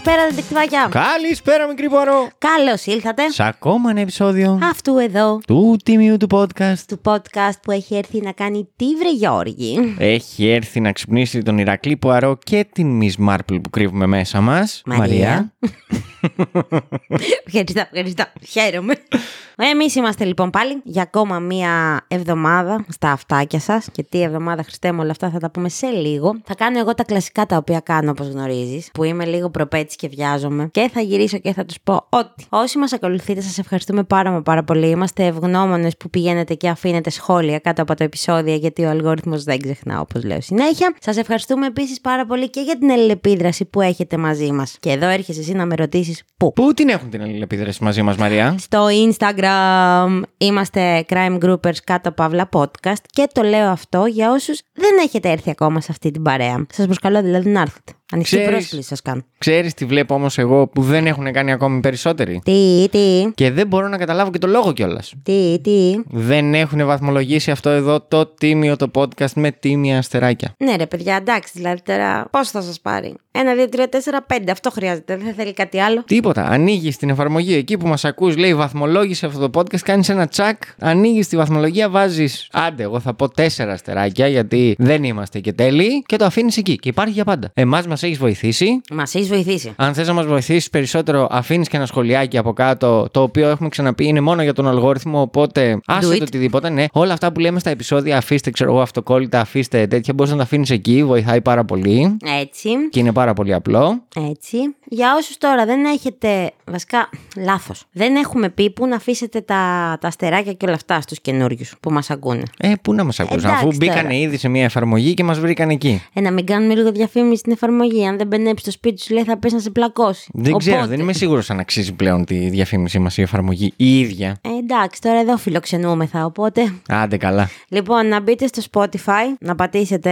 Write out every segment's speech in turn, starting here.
espera. Καλησπέρα, δεντεκτυβάκια. Καλησπέρα, μικρή Ποαρό. Καλώς ήλθατε. Σε ακόμα ένα επεισόδιο Αυτού εδώ του τιμίου του podcast. του podcast που έχει έρθει να κάνει τι βρε Γιώργη. Έχει έρθει να ξυπνήσει τον Ηρακλή Πουαρό και την Miss Marple που κρύβουμε μέσα μας. Μαρία. ευχαριστώ, ευχαριστώ. Χαίρομαι. Εμείς είμαστε λοιπόν πάλι για ακόμα μία εβδομάδα στα αυτάκια σας. Και τι εβδομάδα, Χριστέ μου, όλα αυτά θα τα πούμε σε λίγο. Θα κάνω εγώ τα κλασικά τα οποία κάνω, όπως γνωρίζεις, που είμαι λίγο προπέτσι και βιάζομαι. Και θα γυρίσω και θα τους πω ότι όσοι μας ακολουθείτε, σας ευχαριστούμε πάρα μα πάρα πολύ. Είμαστε ευγνώμονες που πηγαίνετε και αφήνετε σχόλια κάτω από τα επεισόδια, γιατί ο αλγόριθμος δεν ξεχνά, όπως λέω συνέχεια. Σας ευχαριστούμε επίσης πάρα πολύ και για την αλληλεπίδραση που έχετε μαζί μας. Και εδώ έρχεσαι εσύ να με ρωτήσεις πού. Πού την έχουν την αλληλεπίδραση μαζί μας, Μαρία; Στο Instagram είμαστε Crime Groupers κάτω παύλα podcast και το λέω αυτό για όσους δεν έχετε έρθει ακόμα σε αυτή την παρέα. Σας προσκαλώ δηλαδή να έρθετε. Ανοιχτή Ξέρεις- πρόσκληση σας κάνω. Ξέρεις τι βλέπω όμως εγώ που δεν έχουν κάνει ακόμη περισσότεροι; Τι, τι, Και δεν μπορώ να καταλάβω και το λόγο κιόλας. τι, τι; Δεν έχουν βαθμολογήσει αυτό εδώ το τίμιο το podcast με τίμια αστεράκια. Ναι ρε παιδιά, εντάξει δηλαδή τώρα πώς θα σας πάρει; Ένα, δύο, τρία, τέσσερα, πέντε. Αυτό χρειάζεται. Δεν θέλει κάτι άλλο. Τίποτα. Ανοίγεις την εφαρμογή εκεί που μας ακούς, λέει βαθμολόγησε αυτό το podcast, κάνεις ένα τσακ, ανοίγεις τη βαθμολογία, βάζεις. Άντε, εγώ θα πω τέσσερα αστεράκια γιατί δεν είμαστε και τέλειοι και το αφήνεις εκεί και υπάρχει για πάντα. Εμάς μας έχεις βοηθήσει. Μας έχεις βοηθήσει. Αν θες να μας βοηθήσεις περισσότερο, αφήνεις και ένα σχολιάκι από κάτω, το οποίο έχουμε ξαναπεί είναι μόνο για τον αλγόριθμο. Οπότε άσε it. το οτιδήποτε. Ναι, όλα αυτά που λέμε στα επεισόδια, αφήστε, ξέρω εγώ, αυτοκόλλητα, αφήστε τέτοια. Μπορείς να τα αφήνεις εκεί, βοηθάει πάρα πολύ. Έτσι. Και είναι πάρα πολύ απλό. Έτσι. Για όσους τώρα δεν έχετε, βασικά λάθος, δεν έχουμε πει που να αφήσετε τα, τα αστεράκια και όλα αυτά στους καινούριους που μας ακούνε. Ε, πού να μας ακούσουν, Εντάξει αφού μπήκαν τώρα. ήδη σε μια εφαρμογή και μας βρήκαν εκεί. Ε, να μην κάνουμε λίγο διαφήμιση στην εφαρμογή. Αν δεν μπαινέψει στο σπίτι σου, λέει θα πες να σε πλακώσει. Δεν ξέρω, Οπότε- δεν είμαι σίγουρος αν αξίζει πλέον τη διαφήμιση μας η εφαρμογή η ίδια. Ε, εντάξει, τώρα εδώ φιλοξενούμεθα, οπότε. Άντε καλά. Λοιπόν, να μπείτε στο Spotify, να πατήσετε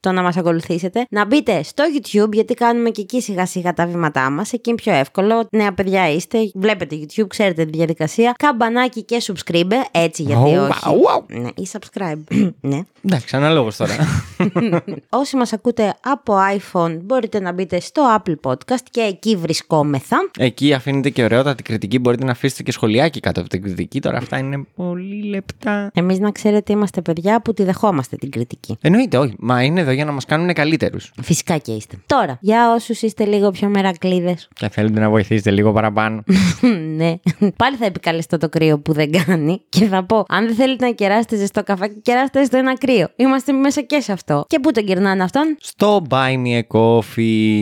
το να μας ακολουθήσετε. Να μπείτε στο YouTube, γιατί κάνουμε και εκεί σιγά σιγά τα βήματά μας. Εκεί είναι πιο εύκολο. Νέα παιδιά είστε, βλέπετε YouTube, ξέρετε τη διαδικασία. Καμπανάκι και subscribe, έτσι γιατί Ου, όχι. ου, ου. Ναι, ή subscribe. ναι. Εντάξει, αναλόγω τώρα. Όσοι μας ακούτε από iPhone, μπορείτε να μπείτε στο Apple Podcast και εκεί βρισκόμεθα. Εκεί αφήνετε και ωραιότατη κριτική. Μπορείτε να αφήσετε και σχολιάκι κάτω από την κριτική. Τώρα αυτά είναι πολύ λεπτά. Εμείς να ξέρετε είμαστε παιδιά που τη δεχόμαστε την κριτική. Εννοείται, όχι. Μα είναι εδώ για να μας κάνουν καλύτερους. Φυσικά και είστε. Τώρα, για όσους είστε λίγο πιο μερακλείδες, Και θέλετε να βοηθήσετε λίγο παραπάνω. ναι. Πάλι θα επικαλεστώ το κρύο που δεν κάνει και θα πω: Αν δεν θέλετε να κεράσετε ζεστό καφέ, κεράστε στο ένα κρύο. Είμαστε μέσα και σε αυτό. Και πού τον κερνάνε αυτόν; στο Buy Me a Coffee.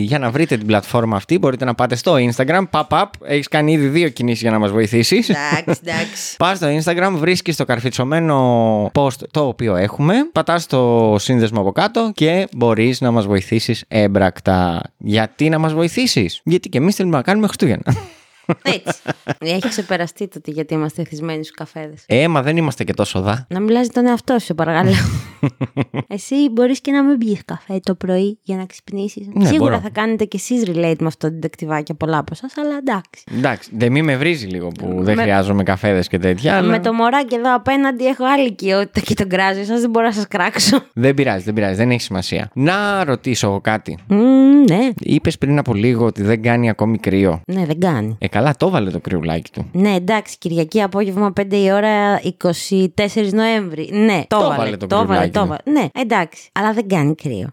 Για να βρείτε την πλατφόρμα αυτή, μπορείτε να πάτε στο Instagram. Pop up. Έχεις κάνει ήδη δύο κινήσεις για να μας βοηθήσεις. Εντάξει, εντάξει. Πας στο Instagram, βρίσκεις το καρφιτσωμένο post το οποίο έχουμε, πατάς το σύνδεσμο από κάτω και μπορείς να μας βοηθήσεις έμπρακτα. Γιατί να μας βοηθήσεις, Γιατί και εμείς θέλουμε να κάνουμε Χριστούγεννα. Έτσι. Έχει ξεπεραστεί το ότι γιατί είμαστε εθισμένοι στους καφέδες. Ε, μα δεν είμαστε και τόσο δα. Να μιλάς τον εαυτό σου, παρακαλώ. Εσύ μπορείς και να μην πιεις καφέ το πρωί για να ξυπνήσεις. Ναι, Σίγουρα μπορώ. θα κάνετε κι εσείς relate με αυτό το ντεκτιβάκι πολλά από εσά, αλλά εντάξει. Εντάξει, δεν μη με βρίζει λίγο που δεν Με- χρειάζομαι καφέδες και τέτοια. Αλλά... Με το μωράκι εδώ απέναντι έχω άλλη οικειότητα και τον κράζω. Εσάς δεν μπορώ να σας κράξω. Δεν πειράζει, δεν πειράζει, δεν έχει σημασία. Να ρωτήσω εγώ κάτι. Μμμ, ναι. Είπες πριν από λίγο ότι δεν κάνει ακόμη κρύο. Ναι, δεν κάνει. Ε, καλά, το βάλε το κρυουλάκι του. Ναι, εντάξει, Κυριακή απόγευμα 5 η ώρα 24 Νοέμβρη. Ναι, το, Το βάλε. βάλε το το βάλε, κρυουλάκι το του. βάλε. Ναι, εντάξει, αλλά δεν κάνει κρύο.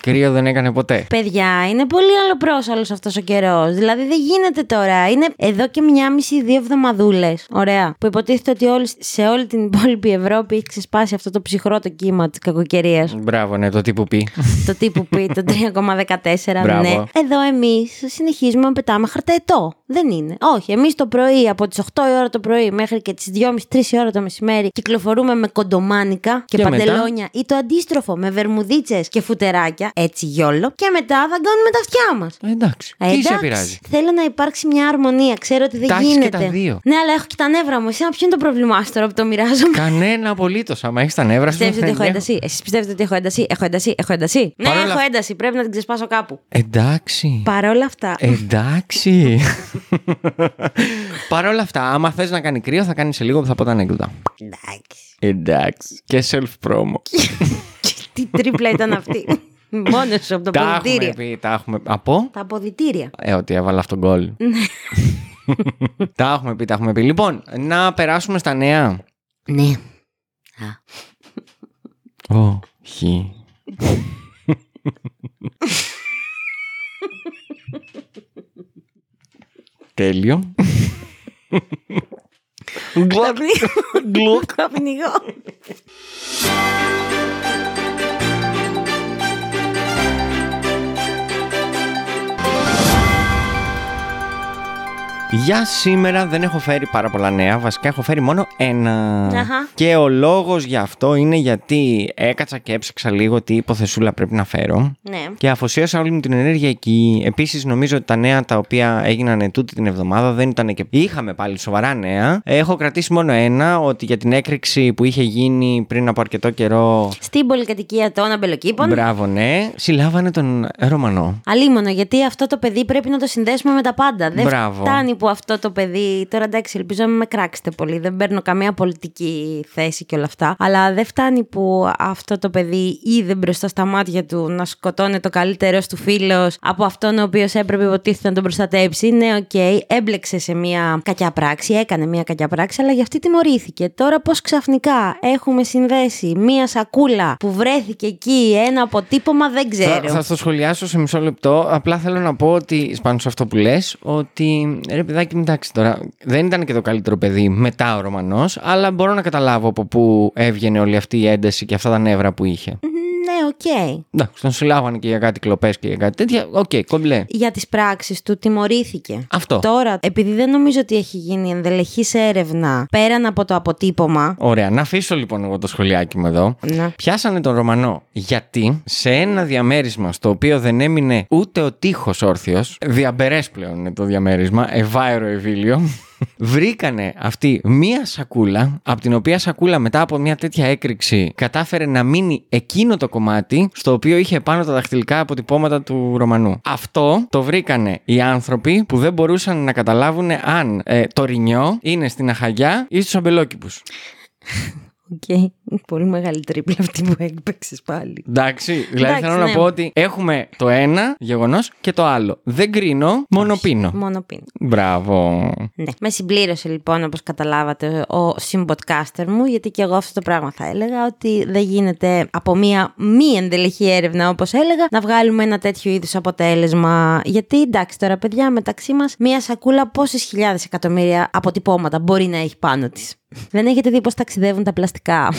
Κρύο δεν έκανε ποτέ. Παιδιά, είναι πολύ άλλο πρόσαλο αυτός ο καιρός. Δηλαδή δεν γίνεται τώρα. Είναι εδώ και μια μισή-δύο εβδομαδούλες. Ωραία. Που υποτίθεται ότι όλη, σε όλη την υπόλοιπη Ευρώπη έχει ξεσπάσει αυτό το ψυχρό το κύμα της κακοκαιρίας. Μπράβο, ναι, το τύπου πει. το τύπου πει το 3,14. Μπράβο. Ναι. Εδώ εμείς συνεχίζουμε να πετάμε χαρταετό. Δεν είναι. Όχι. Εμείς το πρωί από τις 8 η ώρα το πρωί μέχρι και τις 2.30-3 η ώρα το μεσημέρι κυκλοφορούμε με κοντομάνικα και, Και μετά; παντελόνια ή το αντίστροφο με βερμουδίτσες και φουτεράκια. Έτσι γιόλο. Και μετά δαγκώνουμε τα αυτιά μας. Ε, εντάξει. Ε, Τι σε εντάξει, πειράζει; Θέλω να υπάρξει μια αρμονία. Ξέρω ότι δεν Τα έχεις και γίνεται. τα δύο. Ναι, αλλά έχω και τα νεύρα μου. Εσένα ποιο είναι το πρόβλημά σου τώρα που το μοιράζομαι; Κανένα απολύτως. Άμα έχεις τα νεύρα σου. Πιστεύετε ότι δεν έχω ένταση. Εσείς πιστεύετε ότι έχω ένταση; Έχω ένταση; Έχω ένταση; Ναι, Παρ' όλα έχω αυτά- ένταση. Πρέπει να την ξεσπάσω κάπου. Εντάξει. Παρ' όλα αυτά. Εντάξει. Παρ' όλα αυτά, άμα θες να κάνει κρύο, θα κάνεις σε λίγο που θα πω τα ανέκδοτα. Εντάξει. Εντάξει. Και self-promo. Τι τρίπλα ήταν αυτή. Μόνο σου από το τα έχουμε ποδητήρια. πει, τα έχουμε. Από. Τα αποδητήρια. Ε, ότι έβαλα αυτόν τον γκολ. τα έχουμε πει, τα έχουμε πει. Λοιπόν, να περάσουμε στα νέα. Ναι. Α. Όχι. Τέλειο. Καπνίγω. Καπνίγω. Για σήμερα δεν έχω φέρει πάρα πολλά νέα. Βασικά έχω φέρει μόνο ένα. Αχα. Και ο λόγος για αυτό είναι γιατί έκατσα και έψαξα λίγο τι υποθεσούλα πρέπει να φέρω. Ναι. Και αφοσίωσα όλη μου την ενέργεια εκεί. Επίσης, νομίζω ότι τα νέα τα οποία έγιναν τούτη την εβδομάδα δεν ήταν και. Είχαμε πάλι σοβαρά νέα. Έχω κρατήσει μόνο ένα, ότι για την έκρηξη που είχε γίνει πριν από αρκετό καιρό. Στην πολυκατοικία των αμπελοκήπων. Μπράβο, ναι. Συλλάβανε τον Ρωμανό. Αλίμονο, γιατί αυτό το παιδί πρέπει να το συνδέσουμε με τα πάντα. Δεν Μπράβο. φτάνει που αυτό το παιδί. Τώρα εντάξει, ελπίζω να μην με κράξετε πολύ. Δεν παίρνω καμία πολιτική θέση και όλα αυτά. Αλλά δεν φτάνει που αυτό το παιδί είδε μπροστά στα μάτια του να σκοτώνει το καλύτερο του φίλος από αυτόν ο οποίος έπρεπε υποτίθεται να τον προστατέψει. Ναι, οκ, έμπλεξε σε μια κακιά πράξη, έκανε μια κακιά πράξη, αλλά για αυτή τιμωρήθηκε. Τώρα πώς ξαφνικά έχουμε συνδέσει μια σακούλα που βρέθηκε εκεί, ένα αποτύπωμα, δεν ξέρω. Θα, θα το σχολιάσω σε μισό λεπτό. Απλά θέλω να πω ότι πάνω σε αυτό που λες, ότι ρε παιδάκι, εντάξει τώρα, δεν ήταν και το καλύτερο παιδί μετά ο Ρωμανός, αλλά μπορώ να καταλάβω από πού έβγαινε όλη αυτή η ένταση και αυτά τα νεύρα που είχε. Ναι, οκ. Εντάξει, τον συλλάβανε και για κάτι κλοπές και για κάτι τέτοια. Οκ, κομπλέ. Για τις πράξεις του τιμωρήθηκε. Αυτό. Τώρα, επειδή δεν νομίζω ότι έχει γίνει ενδελεχής έρευνα πέραν από το αποτύπωμα. Ωραία, να αφήσω λοιπόν εγώ το σχολιάκι μου εδώ. Ναι. Πιάσανε τον Ρωμανό γιατί; Σε ένα διαμέρισμα στο οποίο δεν έμεινε ούτε ο τοίχος όρθιος, διαμπερές πλέον είναι το διαμέρισμα, ευάερο ευήλιο, βρήκανε αυτή μία σακούλα, από την οποία σακούλα μετά από μια τέτοια έκρηξη κατάφερε να μείνει εκείνο το κομμάτι στο οποίο είχε πάνω τα δαχτυλικά αποτυπώματα του Ρωμανού. Αυτό το βρήκανε οι άνθρωποι που δεν μπορούσαν να καταλάβουν αν ε, το ρινιό είναι στην Αχαΐα ή στους Αμπελόκηπους. Οκ. Πολύ μεγάλη τρίπλα αυτή που έπαιξε πάλι. Εντάξει, δηλαδή Εντάξει, θέλω ναι. να πω ότι έχουμε το ένα γεγονός και το άλλο. Δεν κρίνω, μόνο πίνω. Μόνο πίνει. Μπράβο. Ναι. Με συμπλήρωσε λοιπόν, όπως καταλάβατε, ο συμποτκάστερ μου, γιατί και εγώ αυτό το πράγμα θα έλεγα, ότι δεν γίνεται από μία μη ενδελεχή έρευνα, όπως έλεγα, να βγάλουμε ένα τέτοιο είδους αποτέλεσμα. Γιατί εντάξει, τώρα παιδιά, μεταξύ μας, μία σακούλα πόσες χιλιάδες εκατομμύρια αποτυπώματα μπορεί να έχει πάνω της. Δεν έχετε δει πώς ταξιδεύουν τα πλαστικά;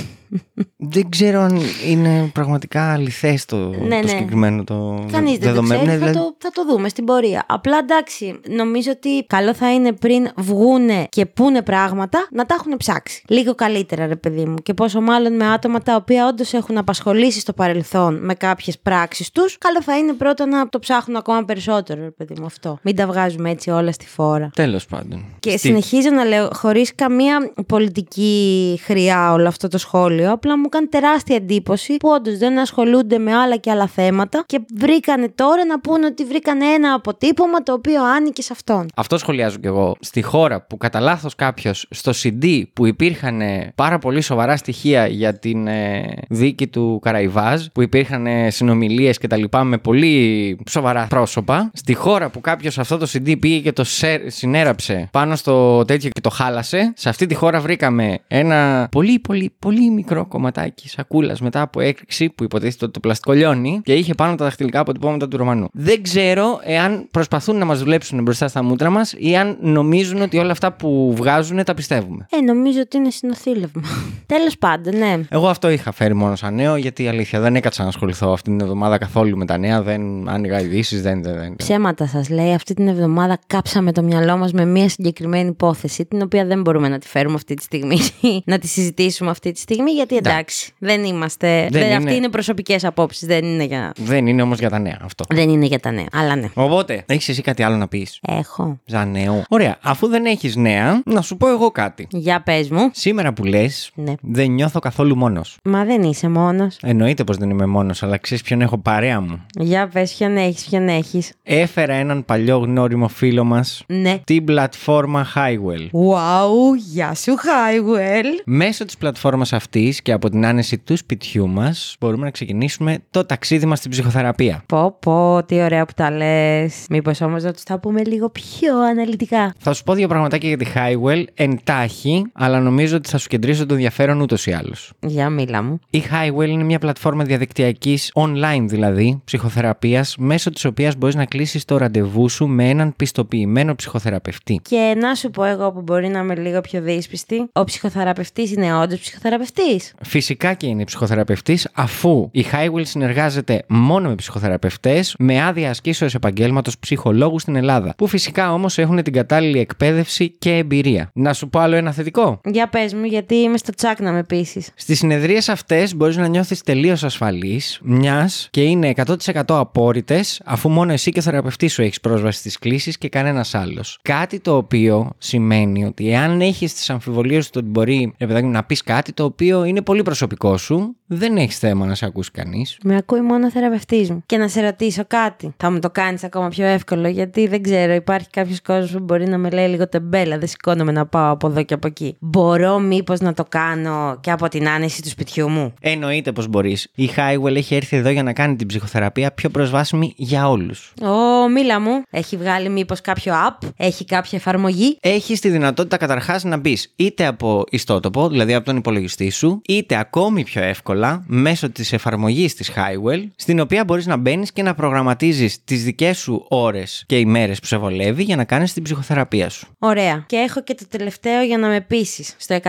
Δεν ξέρω αν είναι πραγματικά αληθές το, Ναι, το ναι. συγκεκριμένο το Κανείς δεν το δεδομένο. ξέρει, Ναι, θα, δηλαδή- το, θα το δούμε στην πορεία. Απλά εντάξει, νομίζω ότι καλό θα είναι πριν βγούνε και πούνε πράγματα να τα έχουν ψάξει. Λίγο καλύτερα, ρε παιδί μου. Και πόσο μάλλον με άτομα τα οποία όντως έχουν απασχολήσει στο παρελθόν με κάποιες πράξεις τους, καλό θα είναι πρώτα να το ψάχνουν ακόμα περισσότερο, ρε παιδί μου αυτό. Μην τα βγάζουμε έτσι όλα στη φόρα. Τέλος πάντων. Και Στη- συνεχίζω να λέω, χωρίς καμία πολιτική χρειά όλο αυτό το σχόλιο, απλά μου κάνει τεράστια εντύπωση που όντως δεν ασχολούνται με άλλα και άλλα θέματα και βρήκανε τώρα να πούνε ότι βρήκανε ένα αποτύπωμα το οποίο άνοιγε σε αυτόν. Αυτό σχολιάζω κι εγώ. Στη χώρα που κατά λάθος κάποιος στο CD που υπήρχαν ε, πάρα πολύ σοβαρά στοιχεία για την ε, δίκη του Καραϊβάζ, που υπήρχαν συνομιλίες και τα λοιπά με πολύ σοβαρά πρόσωπα, στη χώρα που κάποιος αυτό το CD πήγε και το σε- συνέραψε πάνω στο τέτοιο και το χάλασε, σε αυτή τη χώρα βρήκαμε ένα πολύ πολύ πολύ μικρό κομματάκι σακούλας μετά από έκρηξη που υποτίθεται ότι το πλαστικό λιώνει και είχε πάνω τα δαχτυλικά αποτυπώματα του Ρωμανού. Δεν ξέρω εάν προσπαθούν να μας δουλέψουν μπροστά στα μούτρα μας ή αν νομίζουν ότι όλα αυτά που βγάζουν τα πιστεύουμε. Ε, νομίζω ότι είναι συνοθήλευμα. Τέλος πάντων, ναι. Εγώ αυτό είχα φέρει μόνο σαν νέο, γιατί η αλήθεια δεν έκατσα να ασχοληθώ αυτή την εβδομάδα καθόλου με τα νέα. Δεν άνοιγα ειδήσεις, δεν. δεν, δεν. Ψέματα σας λέει, αυτή την εβδομάδα κάψαμε το μυαλό μας με μια συγκεκριμένη υπόθεση, την οποία δεν μπορούμε να τη φέρουμε αυτή τη στιγμή, να τη συζητήσουμε αυτή τη στιγμή, γιατί εντάξει, δεν είμαστε. Δεν δεν- είναι- Αυτοί είναι προσωπικές απόψεις, δεν είναι για. Δεν είναι όμως για τα νέα αυτό. Δεν είναι για τα νέα, αλλά ναι. Οπότε, έχεις εσύ κάτι άλλο να πεις; Έχω. Σαν νέο. Ωραία, αφού δεν έχεις νέα, να σου πω εγώ κάτι. Για πες μου. Σήμερα που λες, Ναι. δεν νιώθω καθόλου μόνος. Μα δεν είσαι μόνος. Εννοείται πως δεν είμαι μόνος, αλλά ξέρεις ποιον έχω παρέα μου. Για πες, ποιον έχεις, ποιον έχεις. Έφερα έναν παλιό γνώριμο φίλο μας Ναι. την πλατφόρμα Highwell. Wow, γεια σου, Highwell. Μέσω της πλατφόρμας αυτής και από την άνεση του σπιτιού μας μπορούμε να ξεκινήσουμε το ταξίδι μας στην ψυχοθεραπεία. Πω, πω, τι ωραία που τα λες. Μήπως όμως να τους τα πούμε λίγο πιο αναλυτικά; Θα σου πω δύο πραγματάκια για τη Highwell εντάχει, αλλά νομίζω ότι θα σου κεντρήσω το ενδιαφέρον ούτως ή άλλως. Για μίλα μου. Η Highwell είναι μια πλατφόρμα διαδικτυακής, online δηλαδή, ψυχοθεραπείας, μέσω της οποίας μπορείς να κλείσεις το ραντεβού σου με έναν πιστοποιημένο ψυχοθεραπευτή. Και να σου πω εγώ που μπορεί να είμαι λίγο πιο δύσπιστη, ο ψυχοθεραπευτής είναι όντως ψυχοθεραπευτής. Φυσικά και είναι ψυχοθεραπευτής αφού η Highwell συνεργάζεται μόνο με ψυχοθεραπευτές με άδεια ασκήσεως επαγγέλματος ψυχολόγου στην Ελλάδα που φυσικά όμως έχουν την κατάλληλη εκπαίδευση και εμπειρία. Να σου πω άλλο ένα θετικό. Για πες μου, γιατί είμαι στο τσάκ να με πείσει. Στις συνεδρίες αυτές μπορείς να νιώθεις τελείως ασφαλής, μιας και είναι 100% απόρριτες, αφού μόνο εσύ και ο θεραπευτής σου έχεις πρόσβαση στις κλήσεις και κανένας άλλος. Κάτι το οποίο σημαίνει ότι εάν έχεις τις αμφιβολίες του ότι μπορεί ρε παιδάκι μου, να πει κάτι το οποίο είναι πολύ προσωπικό σου, δεν έχεις θέμα να σε ακούσει κανείς. Με ακούει μόνο ο θεραπευτής μου. Και να σε ρωτήσω κάτι. Θα μου το κάνεις ακόμα πιο εύκολο, γιατί δεν ξέρω, υπάρχει κάποιος κόσμος που μπορεί να με λέει λίγο τεμπέλα. Δεν σηκώνομαι να πάω από εδώ και από εκεί. Μπορώ μήπως να το κάνω και από την άνεση του σπιτιού μου; Εννοείται πως μπορείς. Η Highwell έχει έρθει εδώ για να κάνει την ψυχοθεραπεία πιο προσβάσιμη για όλους. Ω, μίλα μου. Έχει βγάλει μήπως κάποιο app, έχει κάποια εφαρμογή; έχεις τη δυνατότητα καταρχάς να μπεις είτε από ιστότοπο, δηλαδή από τον υπολογιστή σου, είτε ακόμη πιο εύκολα μέσω της εφαρμογής της Highwell, στην οποία μπορείς να μπαίνεις και να προγραμματίζεις τις δικές σου ώρες και ημέρες που σε βολεύει για να κάνεις την ψυχοθεραπεία σου. Ωραία. Και έχω και το τελευταίο για να με πείσει στο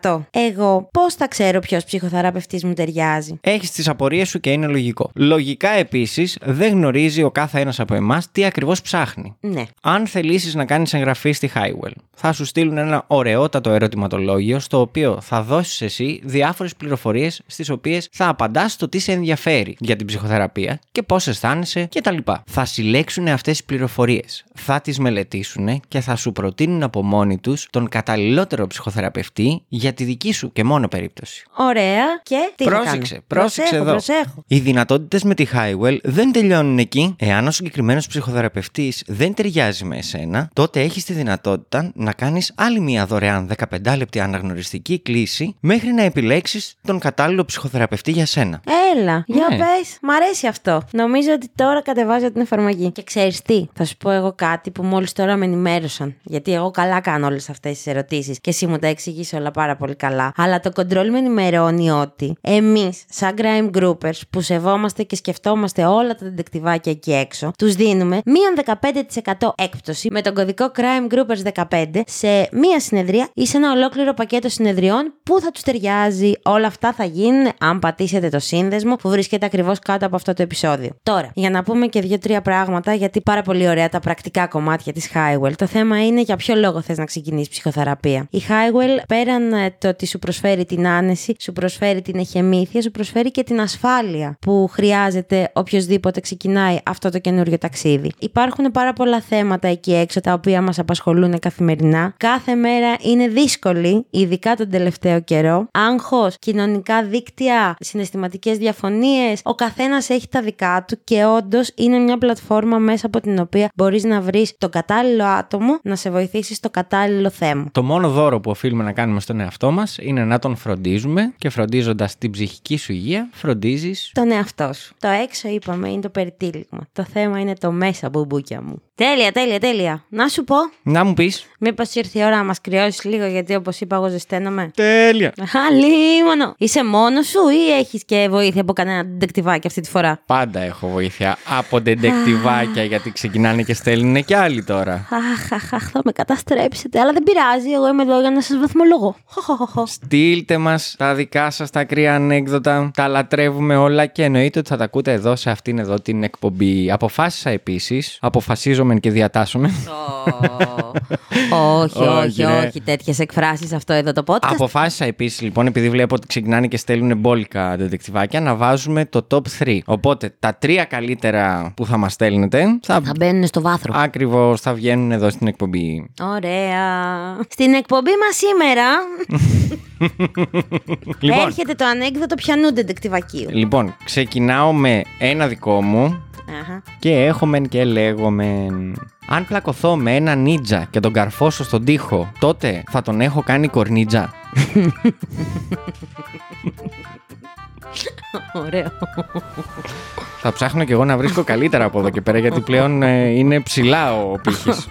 100%. Εγώ πώς θα ξέρω ποιος ψυχοθεραπευτής μου ταιριάζει; Έχεις τις απορίες σου και είναι λογικό. Λογικά επίσης δεν γνωρίζει ο κάθε ένας από εμάς τι ακριβώς ψάχνει. Ναι. Αν θελήσεις να κάνεις εγγραφή στη Highwell, θα σου στείλουν ένα ωραιότατο ερωτηματολόγιο στο οποίο θα δώσεις εσύ διάφορες πληροφορίες στις οποίες θα απαντάς το τι σε ενδιαφέρει για την ψυχοθεραπεία και πώς αισθάνεσαι κτλ. Θα συλλέξουν αυτές τις πληροφορίες, θα τις μελετήσουν και θα σου προτείνουν από μόνοι τους τον καταλληλότερο ψυχοθεραπευτή για τη δική σου και μόνο περίπτωση. Ωραία. Και τι θα Πρόσεξε, κάνω; πρόσεξε προσέχω, εδώ. Προσέχω. Οι δυνατότητες με τη Highwell δεν τελειώνουν εκεί. Εάν ο συγκεκριμένος ψυχοθεραπευτής δεν ταιριάζει με εσένα, τότε έχεις τη δυνατότητα να κάνεις άλλη μία δωρεάν 15 λεπτή αναγνωριστική κλίση μέχρι να επιλέξεις τον κατάλληλο ψυχοθεραπευτή για σένα. Έλα, για Ναι. πες. Μ' αρέσει αυτό. Νομίζω ότι τώρα κατεβάζω την εφαρμογή. Και ξέρεις τι, θα σου πω εγώ κάτι που μόλις τώρα με ενημέρωσαν. Γιατί εγώ καλά κάνω όλες αυτές τις ερωτήσεις και εσύ μου τα εξηγήσει όλα πάρα πολύ καλά. Αλλά το control με ενημερώνει ότι εμείς, σαν crime groupers που σεβόμαστε και σκεφτόμαστε όλα τα τεντεκτιβάκια εκεί έξω, τους δίνουμε μείον 15% έκπτωση με τον κωδικό crime groupers 15 σε μία συνεδρία ή σε ένα ολόκληρο πακέτο συνεδριών που θα τους ταιριάζει. Όλα αυτά θα γίνουν αν πατήσετε το σύνδεσμο που βρίσκεται ακριβώς κάτω από αυτό το επεισόδιο. Τώρα, για να πούμε και δύο-τρία πράγματα, γιατί πάρα πολύ ωραία τα πρακτικά κομμάτια της Highwell. Το θέμα είναι για ποιο λόγο θες να ξεκινήσεις ψυχοθεραπεία. Η Highwell, πέραν ε, το ότι σου προσφέρει την άνεση, σου προσφέρει την εχεμήθεια, σου προσφέρει και την ασφάλεια που χρειάζεται οποιοδήποτε ξεκινάει αυτό το καινούριο ταξίδι. Υπάρχουν πάρα πολλά θέματα εκεί έξω τα οποία μας απασχολούν καθημερινά. Κάθε μέρα είναι δύσκολη, ειδικά τον τελευταίο καιρό. Άγχος, κοινωνικά δίκτυα, συναισθηματικές διαφωνίες. Ο καθένας έχει τα δικά του και όντως είναι μια πλατφόρμα μέσα από την οποία μπορείς να βρεις τον κατάλληλο άτομο να σε βοηθήσει στο κατάλληλο θέμα. Το μόνο δώρο που οφείλουμε να κάνουμε στον εαυτό μας είναι να τον φροντίζουμε και φροντίζοντας την ψυχική σου υγεία, φροντίζεις Τον εαυτό σου. Το έξω είπαμε είναι το περιτύλιγμα. Το θέμα είναι το μέσα, μπουμπούκια μου. Τέλεια, τέλεια, τέλεια. Να σου πω, Να μου πεις. μήπως ήρθε η ώρα να μας κρυώσεις λίγο, γιατί όπως είπα, εγώ ζεσταίνομαι. Τέλεια. Αλίμονο. Είσαι μόνος σου ή έχεις και βοήθεια από κανένα ντεκτιβάκι αυτή τη φορά; Πάντα έχω βοήθεια από ντεντεκτιβάκια γιατί ξεκινάνε και στέλνουν και άλλοι τώρα. Αχ, αχ, αχ, θα με καταστρέψετε. Αλλά δεν πειράζει, εγώ είμαι εδώ για να σας βαθμολογώ. Χοχοχοχο. Στείλτε μας τα δικά σας τα κρύα ανέκδοτα. Τα λατρεύουμε όλα και εννοείται ότι θα τα ακούτε εδώ σε αυτήν εδώ την εκπομπή. Αποφάσισα επίσης, αποφασίζομαι και διατάσσομαι. όχι, όχι, Όχι, ρε. όχι. Τέτοιες εκφράσεις αυτό εδώ το podcast. Αποφάσισα επίσης λοιπόν, επειδή βλέπω ότι ξεκινάνε και στέλνουν μπόλικα ντετεκτιβάκια, να βάζουμε το top 3. Οπότε τα τρία καλύτερα που θα μας στέλνετε θα, Θα μπαίνουν στο βάθρο. ακριβώς θα βγαίνουν εδώ στην εκπομπή. Ωραία. Στην εκπομπή μας σήμερα Λοιπόν, έρχεται το ανέκδοτο πιανού ντεκτιβακίου. λοιπόν, ξεκινάω με ένα δικό μου Αχα. και έχω μεν και λέγω μεν. Αν πλακωθώ με ένα νίτζα και τον καρφώσω στον τοίχο, τότε θα τον έχω κάνει κορνίτζα. Ωραίο. Θα ψάχνω κι εγώ να βρίσκω καλύτερα από εδώ και πέρα γιατί πλέον ε, είναι ψηλά ο πύχης.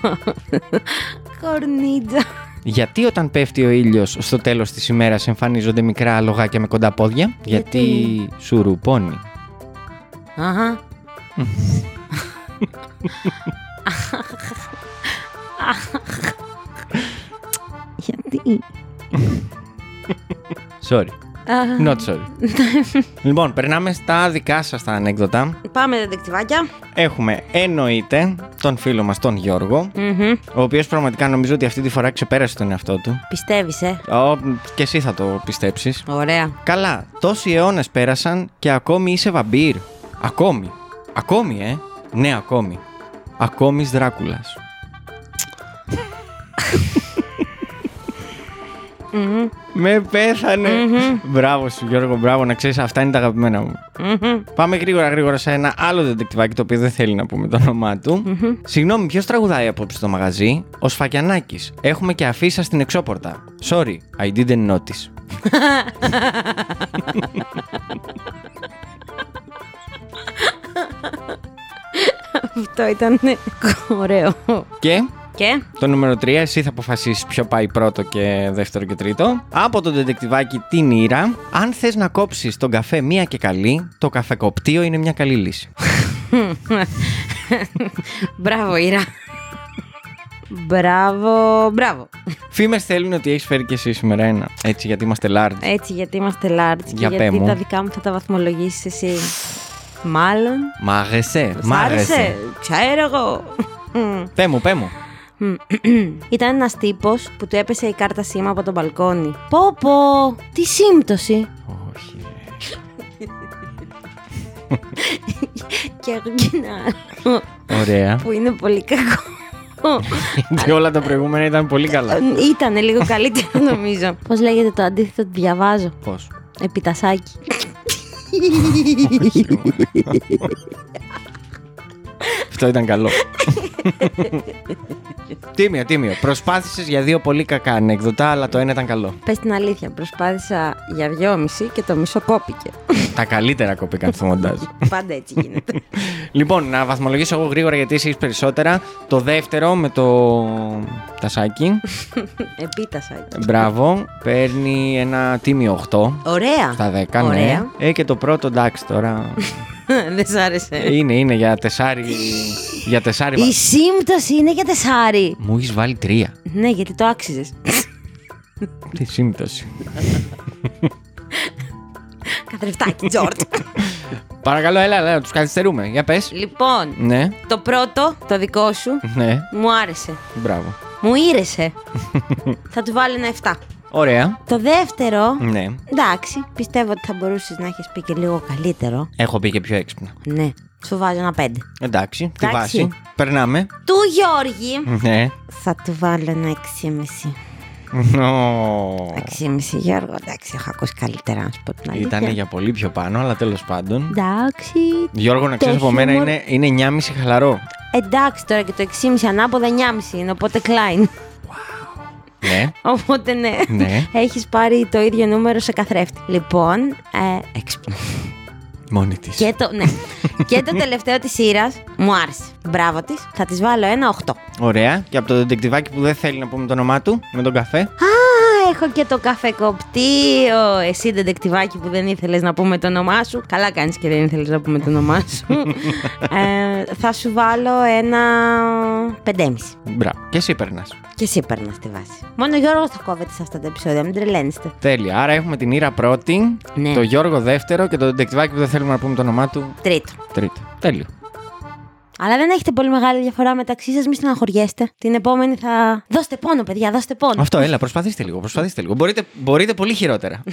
Κορνίτζα. Γιατί όταν πέφτει ο ήλιος στο τέλος της ημέρας εμφανίζονται μικρά λογάκια με κοντά πόδια; Γιατί; Γιατί σουρουπώνει. Αχα. Γιατί; Sorry. Αχ. Not sorry. λοιπόν, περνάμε στα δικά σας τα ανέκδοτα. Πάμε ντεκτιβάκια. Έχουμε εννοείται τον φίλο μας τον Γιώργο, Μμμ. ο οποίος πραγματικά νομίζω ότι αυτή τη φορά ξεπέρασε τον εαυτό του. Πιστεύεις, ε; Ω, και εσύ θα το πιστέψεις. Ωραία. Καλά, τόσοι αιώνες πέρασαν και ακόμη είσαι βαμπύρ. Ακόμη. Ακόμη, ε. Ναι, ακόμη. Ακόμης Δράκουλας. Μμμ. Με πέθανε. Μπράβο σου Γιώργο, μπράβο. Να ξέρεις, αυτά είναι τα αγαπημένα μου. Μμμ. Πάμε γρήγορα γρήγορα σε ένα άλλο δεντεκτιβάκι το οποίο δεν θέλει να πούμε το όνομά του. Συγγνώμη, ποιος τραγουδάει απόψε στο μαγαζί; Ο Σφακιανάκης. Έχουμε και αφίσα στην εξώπορτα. Sorry, I didn't notice. Αυτό ήταν ωραίο. Και; Και; το νούμερο 3, εσύ θα αποφασίσεις ποιο πάει πρώτο και δεύτερο και τρίτο. Από το ντετεκτιβάκι την Ήρα. Αν θες να κόψεις τον καφέ μία και καλή, το καφεκοπτίο είναι μια καλή λύση. Μπράβο, Ήρα. Μπράβο, μπράβο. Φήμες θέλουν ότι έχεις φέρει και εσύ σήμερα ένα. Έτσι, γιατί είμαστε large. Έτσι, γιατί είμαστε large και Για πέ γιατί μου. τα δικά μου θα τα βαθμολογήσεις εσύ. Μάλλον. Μ' άρεσε. Σ' Μ' άρεσε. Ξέρω εγώ. Μμ. Πέ μου, πέ μου. Μμ. Ήταν ένας τύπος που του έπεσε η κάρτα σήμα από τον μπαλκόνι. Πω πω, τι σύμπτωση. Όχι. Και έχω και ένα άλλο Ωραία. που είναι πολύ κακό. Και όλα τα προηγούμενα ήταν πολύ καλά. Ήταν λίγο καλύτερο νομίζω. Πώς λέγεται το αντίθετο του διαβάζω; Πώς; Επιτασάκι. Αυτό ήταν καλό. τίμιο, τίμιο. Προσπάθησες για δύο πολύ κακά ανέκδοτα, αλλά το ένα ήταν καλό. Πες την αλήθεια, προσπάθησα για δυόμιση και το μισό κόπηκε. Τα καλύτερα κοπήκαν στο μοντάζ. Πάντα έτσι γίνεται. λοιπόν, να βαθμολογήσω εγώ γρήγορα γιατί εσύ έχει περισσότερα. Το δεύτερο με το τασάκι. Επίτασάκι. Μπράβο. Παίρνει ένα τίμιο 8 Ωραία. στα 10, ναι. Ωραία. Ε, και το πρώτο εντάξει τώρα. Δεν σ' άρεσε. είναι, είναι για τεσάρι. Για τεσάρι. βα- Η σύμπτωση είναι για τεσάρι. Μου έχεις βάλει τρία. Ναι, γιατί το άξιζες. Τι σύμπτωση. Καθρεφτάκι, Τζόρτ. Παρακαλώ, έλα, έλα, τους καθυστερούμε. Για πες. λοιπόν, Ναι, το πρώτο, το δικό σου, ναι, μου άρεσε. μπράβο. Μου ήρεσε. Θα του βάλω ένα 7. Ωραία. Το δεύτερο, Ναι. εντάξει, πιστεύω ότι θα μπορούσες να έχεις πει και λίγο καλύτερο. Έχω πει και πιο έξυπνα. Ναι, σου βάζω ένα 5. Εντάξει, τη Εντάξει. βάση. Περνάμε. Του Γιώργη, Ναι. θα του βάλω ένα 6,5. Ω. 6,5 Γιώργο, εντάξει, έχω ακούσει καλύτερα, να σου πω την αλήθεια. Ήταν για πολύ πιο πάνω, αλλά τέλος πάντων. Εντάξει. Γιώργο, να ξέρεις Το από μένα χιούμορ- είναι, είναι 9,5 χαλαρό. Εντάξει τώρα και το 6,5 ανάποδα 9,5 είναι, οπότε Klein. Ναι. Οπότε ναι, Ναι. έχεις πάρει το ίδιο νούμερο σε καθρέφτη. Λοιπόν, ε, έξυπνο. Μόνη της. Και το, ναι. και το τελευταίο της σειρά μου άρεσε. Μπράβο της. Θα της βάλω ένα 8. Ωραία. Και από το δεντεκτιβάκι που δεν θέλει να πούμε το όνομά του, με τον καφέ. Α, έχω και το καφεκοπτίο. Εσύ, ντεντεκτιβάκι που δεν ήθελες να πούμε το όνομά σου. Καλά κάνεις και δεν ήθελες να πούμε το όνομά σου. ε, θα σου βάλω ένα 5,5. Μπράβο. Και εσύ περνάς. Και εσύ παίρνα στη βάση. Μόνο ο Γιώργος θα κόβεται σε αυτά τα επεισόδια, μην τρελαίνεστε. Τέλεια. Άρα έχουμε την Ήρα πρώτη, Ναι. το Γιώργο δεύτερο και το δεντεκτιβάκι που δεν θέλουμε να πούμε το όνομά του Τρίτο. τρίτο. Τέλειο. Αλλά δεν έχετε πολύ μεγάλη διαφορά μεταξύ σας, μη στεναχωριέστε. Την επόμενη θα. Δώστε πόνο, παιδιά, δώστε πόνο. Αυτό, έλα, προσπαθήστε λίγο. Προσπαθήστε λίγο. Μπορείτε, μπορείτε πολύ χειρότερα.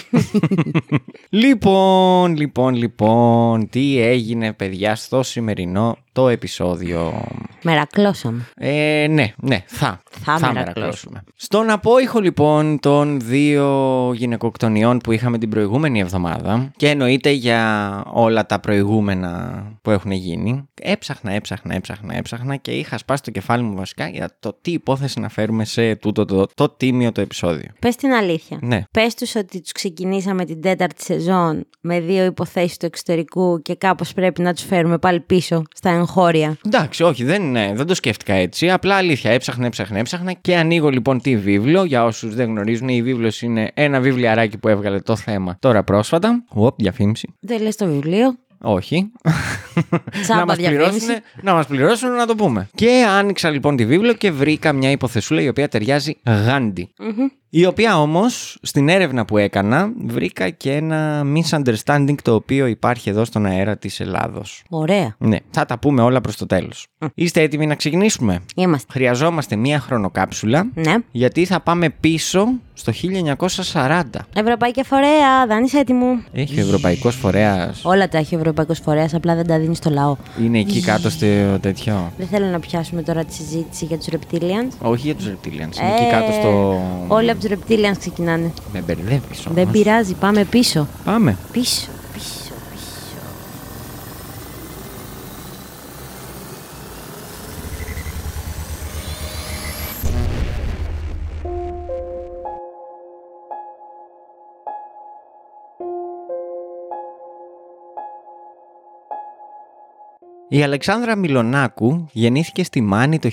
λοιπόν, λοιπόν, λοιπόν, τι έγινε, παιδιά, στο σημερινό το επεισόδιο. Μερακλώσαμε. Ε, ναι, ναι, θα. Θα μερακλώσουμε. μερακλώσουμε. Στον απόϊχο λοιπόν των δύο γυναικοκτονιών που είχαμε την προηγούμενη εβδομάδα και εννοείται για όλα τα προηγούμενα που έχουν γίνει, έψαχνα, έψαχνα, έψαχνα, έψαχνα και είχα σπάσει το κεφάλι μου βασικά για το τι υπόθεση να φέρουμε σε τούτο το, το, τίμιο το επεισόδιο. Πες την αλήθεια. Ναι. Πες τους ότι τους ξεκινήσαμε την τέταρτη σεζόν με δύο υποθέσεις του εξωτερικού και κάπως πρέπει να τους φέρουμε πάλι πίσω στα εγχώρια. Εντάξει, όχι, δεν, ναι, δεν το σκέφτηκα έτσι. Απλά αλήθεια, έψαχνα, έψαχνα, έψαχνα. Και ανοίγω λοιπόν τη βίβλο. Για όσους δεν γνωρίζουν, η βίβλος είναι ένα βιβλιαράκι που έβγαλε το θέμα τώρα πρόσφατα. Οπ, διαφήμιση. Δεν λες το βιβλίο. Όχι. Τσάμπα να μας διαφήμιση. πληρώσουν, να μας πληρώσουν να το πούμε. Και άνοιξα λοιπόν τη βίβλο και βρήκα μια υποθεσούλα η οποία ταιριάζει γάντι. Μμμ. Η οποία όμως στην έρευνα που έκανα βρήκα και ένα misunderstanding το οποίο υπάρχει εδώ στον αέρα της Ελλάδος. Ωραία. Ναι, θα τα πούμε όλα προς το τέλος. Είστε έτοιμοι να ξεκινήσουμε; Είμαστε. Χρειαζόμαστε μία χρονοκάψουλα Ναι. γιατί θα πάμε πίσω στο 1940. Ευρωπαϊκή φορέα, δεν είσαι έτοιμο; Έχει ο Ευρωπαϊκός Φορέας. Όλα τα έχει ο Ευρωπαϊκός Φορέας, απλά δεν τα δίνεις στο λαό. Είναι εκεί κάτω στο τέτοιο. Δεν θέλω να πιάσουμε τώρα τη συζήτηση για τους reptilians. Όχι για τους reptilians. Είναι Ε, εκεί κάτω στο... Όλοι από του reptilians ξεκινάνε. Με μπερδεύεις όμως. Δεν πειράζει, πάμε πίσω. Πάμε. Πίσω, πίσω, πίσω. Η Αλεξάνδρα Μιλονάκου γεννήθηκε στη Μάνη το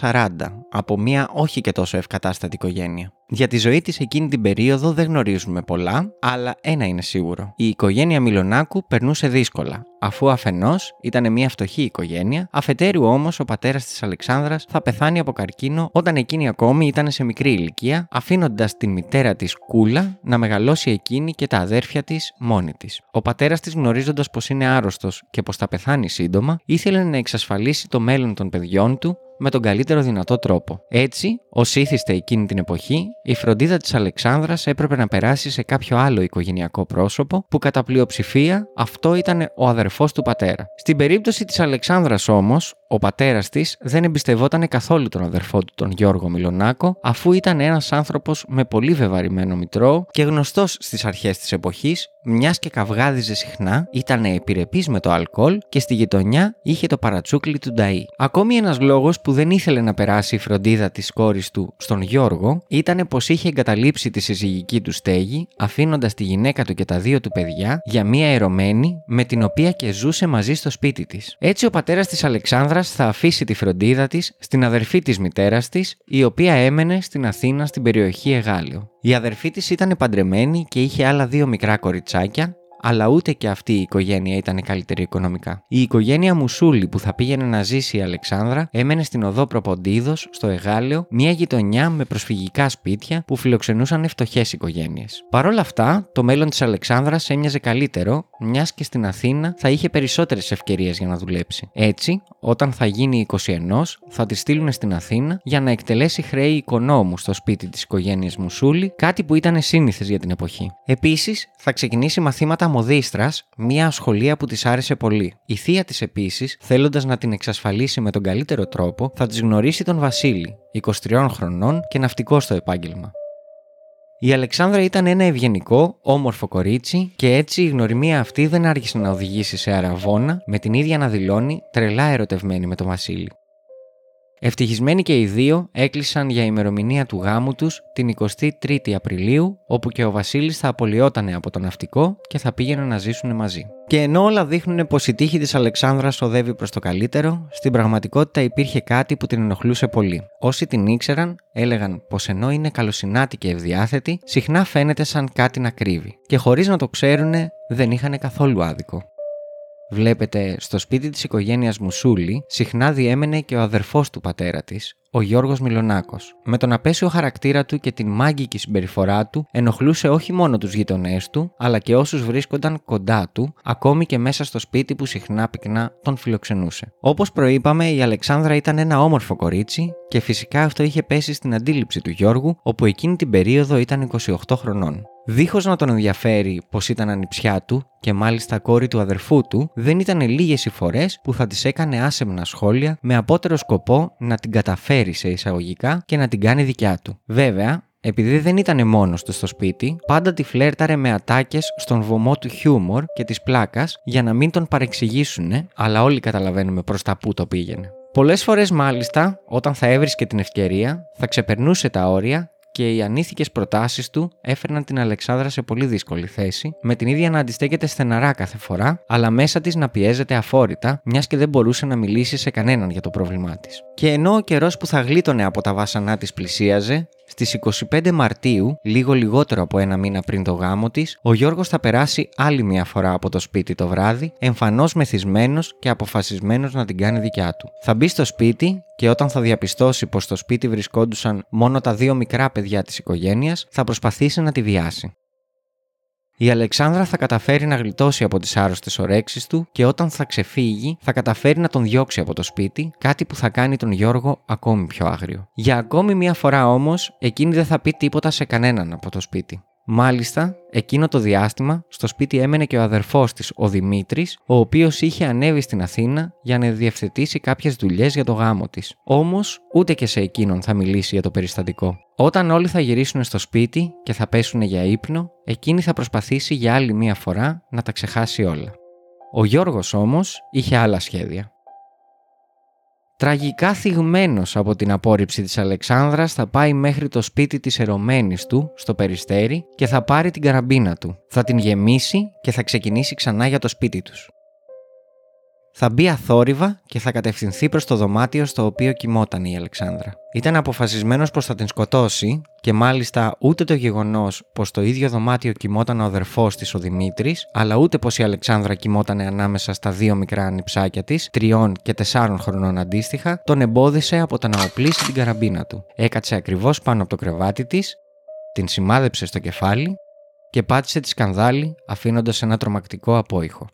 1940 από μια όχι και τόσο ευκατάστατη οικογένεια. Για τη ζωή της εκείνη την περίοδο δεν γνωρίζουμε πολλά, αλλά ένα είναι σίγουρο. Η οικογένεια Μιλονάκου περνούσε δύσκολα, αφού αφενός ήταν μια φτωχή οικογένεια, αφετέρου όμως ο πατέρας της Αλεξάνδρας θα πεθάνει από καρκίνο όταν εκείνη ακόμη ήταν σε μικρή ηλικία, αφήνοντας την μητέρα της Κούλα να μεγαλώσει εκείνη και τα αδέρφια της μόνη της. Ο πατέρας της γνωρίζοντας πως είναι άρρωστος και πως θα πεθάνει σύντομα, ήθελε να εξασφαλίσει το μέλλον των παιδιών του με τον καλύτερο δυνατό τρόπο. Έτσι, ως ήθιστε εκείνη την εποχή, η φροντίδα της Αλεξάνδρας έπρεπε να περάσει σε κάποιο άλλο οικογενειακό πρόσωπο, που κατά πλειοψηφία αυτό ήταν ο αδερφός του πατέρα. Στην περίπτωση της Αλεξάνδρας όμως, ο πατέρας της δεν εμπιστευόταν καθόλου τον αδερφό του, τον Γιώργο Μιλονάκο, αφού ήταν ένας άνθρωπος με πολύ βεβαρημένο μητρό και γνωστός στις αρχές της εποχής, μιας και καυγάδιζε συχνά, ήταν επιρρεπής με το αλκοόλ και στη γειτονιά είχε το παρατσούκλι του Νταΐ. Ακόμη ένας λόγος που δεν ήθελε να περάσει η φροντίδα της κόρης του στον Γιώργο ήταν πως είχε εγκαταλείψει τη συζυγική του στέγη, αφήνοντας τη γυναίκα του και τα δύο του παιδιά για μία ερωμένη με την οποία και ζούσε μαζί στο σπίτι της. Έτσι ο πατέρας της Αλεξάνδρας θα αφήσει τη φροντίδα της στην αδερφή της μητέρας της, η οποία έμενε στην Αθήνα στην περιοχή Εγάλιο. Η αδερφή της ήταν παντρεμένη και είχε άλλα δύο μικρά κοριτσάκια, αλλά ούτε και αυτή η οικογένεια ήταν καλύτερη οικονομικά. Η οικογένεια Μουσούλη που θα πήγαινε να ζήσει η Αλεξάνδρα έμενε στην οδό Προποντίδος, στο Εγάλεο, μια γειτονιά με προσφυγικά σπίτια που φιλοξενούσαν φτωχές οικογένειες. Παρ' όλα αυτά, το μέλλον της Αλεξάνδρας έμοιαζε καλύτερο, μιας και στην Αθήνα θα είχε περισσότερες ευκαιρίες για να δουλέψει. Έτσι, όταν θα γίνει 21, θα τη στείλουν στην Αθήνα για να εκτελέσει χρέη οικονόμου στο σπίτι της οικογένειας Μουσούλη, κάτι που ήταν σύνηθες για την εποχή. Επίσης, θα ξεκινήσει μαθήματα μοδίστρας, μια σχολεία που της άρεσε πολύ. Η θεία της επίσης, θέλοντας να την εξασφαλίσει με τον καλύτερο τρόπο, θα της γνωρίσει τον Βασίλη, 23 χρονών και ναυτικό στο επάγγελμα. Η Αλεξάνδρα ήταν ένα ευγενικό, όμορφο κορίτσι και έτσι η γνωριμία αυτή δεν άρχισε να οδηγήσει σε αραβόνα, με την ίδια να δηλώνει τρελά ερωτευμένη με τον Βασίλη. Ευτυχισμένοι και οι δύο έκλεισαν για ημερομηνία του γάμου τους την 23η Απριλίου, όπου και ο Βασίλης θα απολυότανε από το ναυτικό και θα πήγαιναν να ζήσουν μαζί. Και ενώ όλα δείχνουν πως η τύχη της Αλεξάνδρας οδεύει προς το καλύτερο, στην πραγματικότητα υπήρχε κάτι που την ενοχλούσε πολύ. Όσοι την ήξεραν, έλεγαν πως ενώ είναι καλοσυνάτη και ευδιάθετη, συχνά φαίνεται σαν κάτι να κρύβει. Και χωρίς να το ξέρουν, δεν είχαν καθόλου άδικο. Βλέπετε, στο σπίτι της οικογένειας Μουσούλη συχνά διέμενε και ο αδερφός του πατέρα της, ο Γιώργος Μιλονάκος. Με τον απέσιο χαρακτήρα του και την μάγκικη συμπεριφορά του, ενοχλούσε όχι μόνο τους γειτονές του, αλλά και όσους βρίσκονταν κοντά του, ακόμη και μέσα στο σπίτι που συχνά πυκνά τον φιλοξενούσε. Όπως προείπαμε, η Αλεξάνδρα ήταν ένα όμορφο κορίτσι και φυσικά αυτό είχε πέσει στην αντίληψη του Γιώργου, όπου εκείνη την περίοδο ήταν 28 χρονών. Δίχως να τον ενδιαφέρει πως ήταν ανιψιά του και μάλιστα κόρη του αδερφού του, δεν ήταν λίγες οι φορές που θα της έκανε άσεμνα σχόλια με απότερο σκοπό να την καταφέρει σε εισαγωγικά και να την κάνει δικιά του. Βέβαια, επειδή δεν ήταν μόνος του στο σπίτι, πάντα τη φλέρταρε με ατάκες στον βωμό του χιούμορ και της πλάκας για να μην τον παρεξηγήσουν, αλλά όλοι καταλαβαίνουμε προς τα πού το πήγαινε. Πολλές φορές μάλιστα, όταν θα έβρισκε την ευκαιρία, θα ξεπερνούσε τα όρια και οι ανήθικες προτάσεις του έφερναν την Αλεξάνδρα σε πολύ δύσκολη θέση, με την ίδια να αντιστέκεται στεναρά κάθε φορά, αλλά μέσα της να πιέζεται αφόρητα, μιας και δεν μπορούσε να μιλήσει σε κανέναν για το πρόβλημά της. Και ενώ ο καιρός που θα γλίτωνε από τα βάσανά της πλησίαζε, Στις 25 Μαρτίου, λίγο λιγότερο από ένα μήνα πριν το γάμο της, ο Γιώργος θα περάσει άλλη μια φορά από το σπίτι το βράδυ, εμφανώς μεθυσμένος και αποφασισμένος να την κάνει δικιά του. Θα μπει στο σπίτι και όταν θα διαπιστώσει πως στο σπίτι βρισκόντουσαν μόνο τα δύο μικρά παιδιά της οικογένειας, θα προσπαθήσει να τη βιάσει. Η Αλεξάνδρα θα καταφέρει να γλιτώσει από τις άρρωστες ωρέξεις του και όταν θα ξεφύγει θα καταφέρει να τον διώξει από το σπίτι, κάτι που θα κάνει τον Γιώργο ακόμη πιο άγριο. Για ακόμη μία φορά όμως, εκείνη δεν θα πει τίποτα σε κανέναν από το σπίτι. Μάλιστα, εκείνο το διάστημα στο σπίτι έμενε και ο αδερφός της, ο Δημήτρης, ο οποίος είχε ανέβει στην Αθήνα για να διευθετήσει κάποιες δουλειές για το γάμο της. Όμως, ούτε και σε εκείνον θα μιλήσει για το περιστατικό. Όταν όλοι θα γυρίσουν στο σπίτι και θα πέσουν για ύπνο, εκείνη θα προσπαθήσει για άλλη μία φορά να τα ξεχάσει όλα. Ο Γιώργος όμως είχε άλλα σχέδια. Τραγικά θυγμένος από την απόρριψη της Αλεξάνδρας θα πάει μέχρι το σπίτι της ερωμένης του στο Περιστέρι και θα πάρει την καραμπίνα του. Θα την γεμίσει και θα ξεκινήσει ξανά για το σπίτι τους θα μπει αθόρυβα και θα κατευθυνθεί προς το δωμάτιο στο οποίο κοιμόταν η Αλεξάνδρα. Ήταν αποφασισμένος πως θα την σκοτώσει και μάλιστα ούτε το γεγονός πως το ίδιο δωμάτιο κοιμόταν ο αδερφός της ο Δημήτρης, αλλά ούτε πως η Αλεξάνδρα κοιμόταν ανάμεσα στα δύο μικρά ανιψάκια της, τριών και τεσσάρων χρονών αντίστοιχα, τον εμπόδισε από το να οπλίσει την καραμπίνα του. Έκατσε ακριβώς πάνω από το κρεβάτι της, την σημάδεψε στο κεφάλι και πάτησε τη σκανδάλη αφήνοντας ένα τρομακτικό απόϊχο.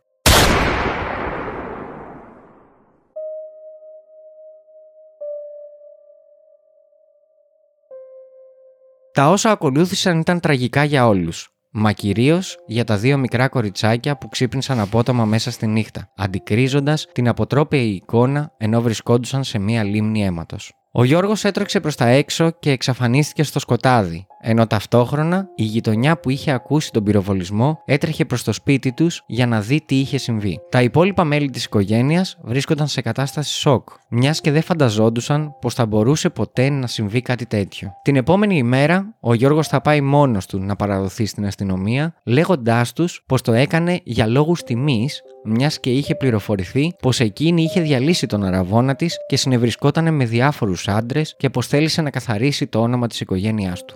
Τα όσα ακολούθησαν ήταν τραγικά για όλους, μα κυρίως για τα δύο μικρά κοριτσάκια που ξύπνησαν απότομα μέσα στη νύχτα, αντικρίζοντας την αποτρόπαιη εικόνα ενώ βρισκόντουσαν σε μία λίμνη αίματος. Ο Γιώργος έτρεξε προς τα έξω και εξαφανίστηκε στο σκοτάδι, ενώ ταυτόχρονα η γειτονιά που είχε ακούσει τον πυροβολισμό έτρεχε προς το σπίτι τους για να δει τι είχε συμβεί. Τα υπόλοιπα μέλη της οικογένειας βρίσκονταν σε κατάσταση σοκ, μιας και δεν φανταζόντουσαν πως θα μπορούσε ποτέ να συμβεί κάτι τέτοιο. Την επόμενη ημέρα, ο Γιώργος θα πάει μόνος του να παραδοθεί στην αστυνομία, λέγοντάς τους πως το έκανε για λόγους τιμής, μιας και είχε πληροφορηθεί πως εκείνη είχε διαλύσει τον αραβόνα της και συνευρισκόταν με διάφορους άντρες και πως θέλησε να καθαρίσει το όνομα της οικογένειάς του.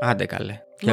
Άντε καλέ. Και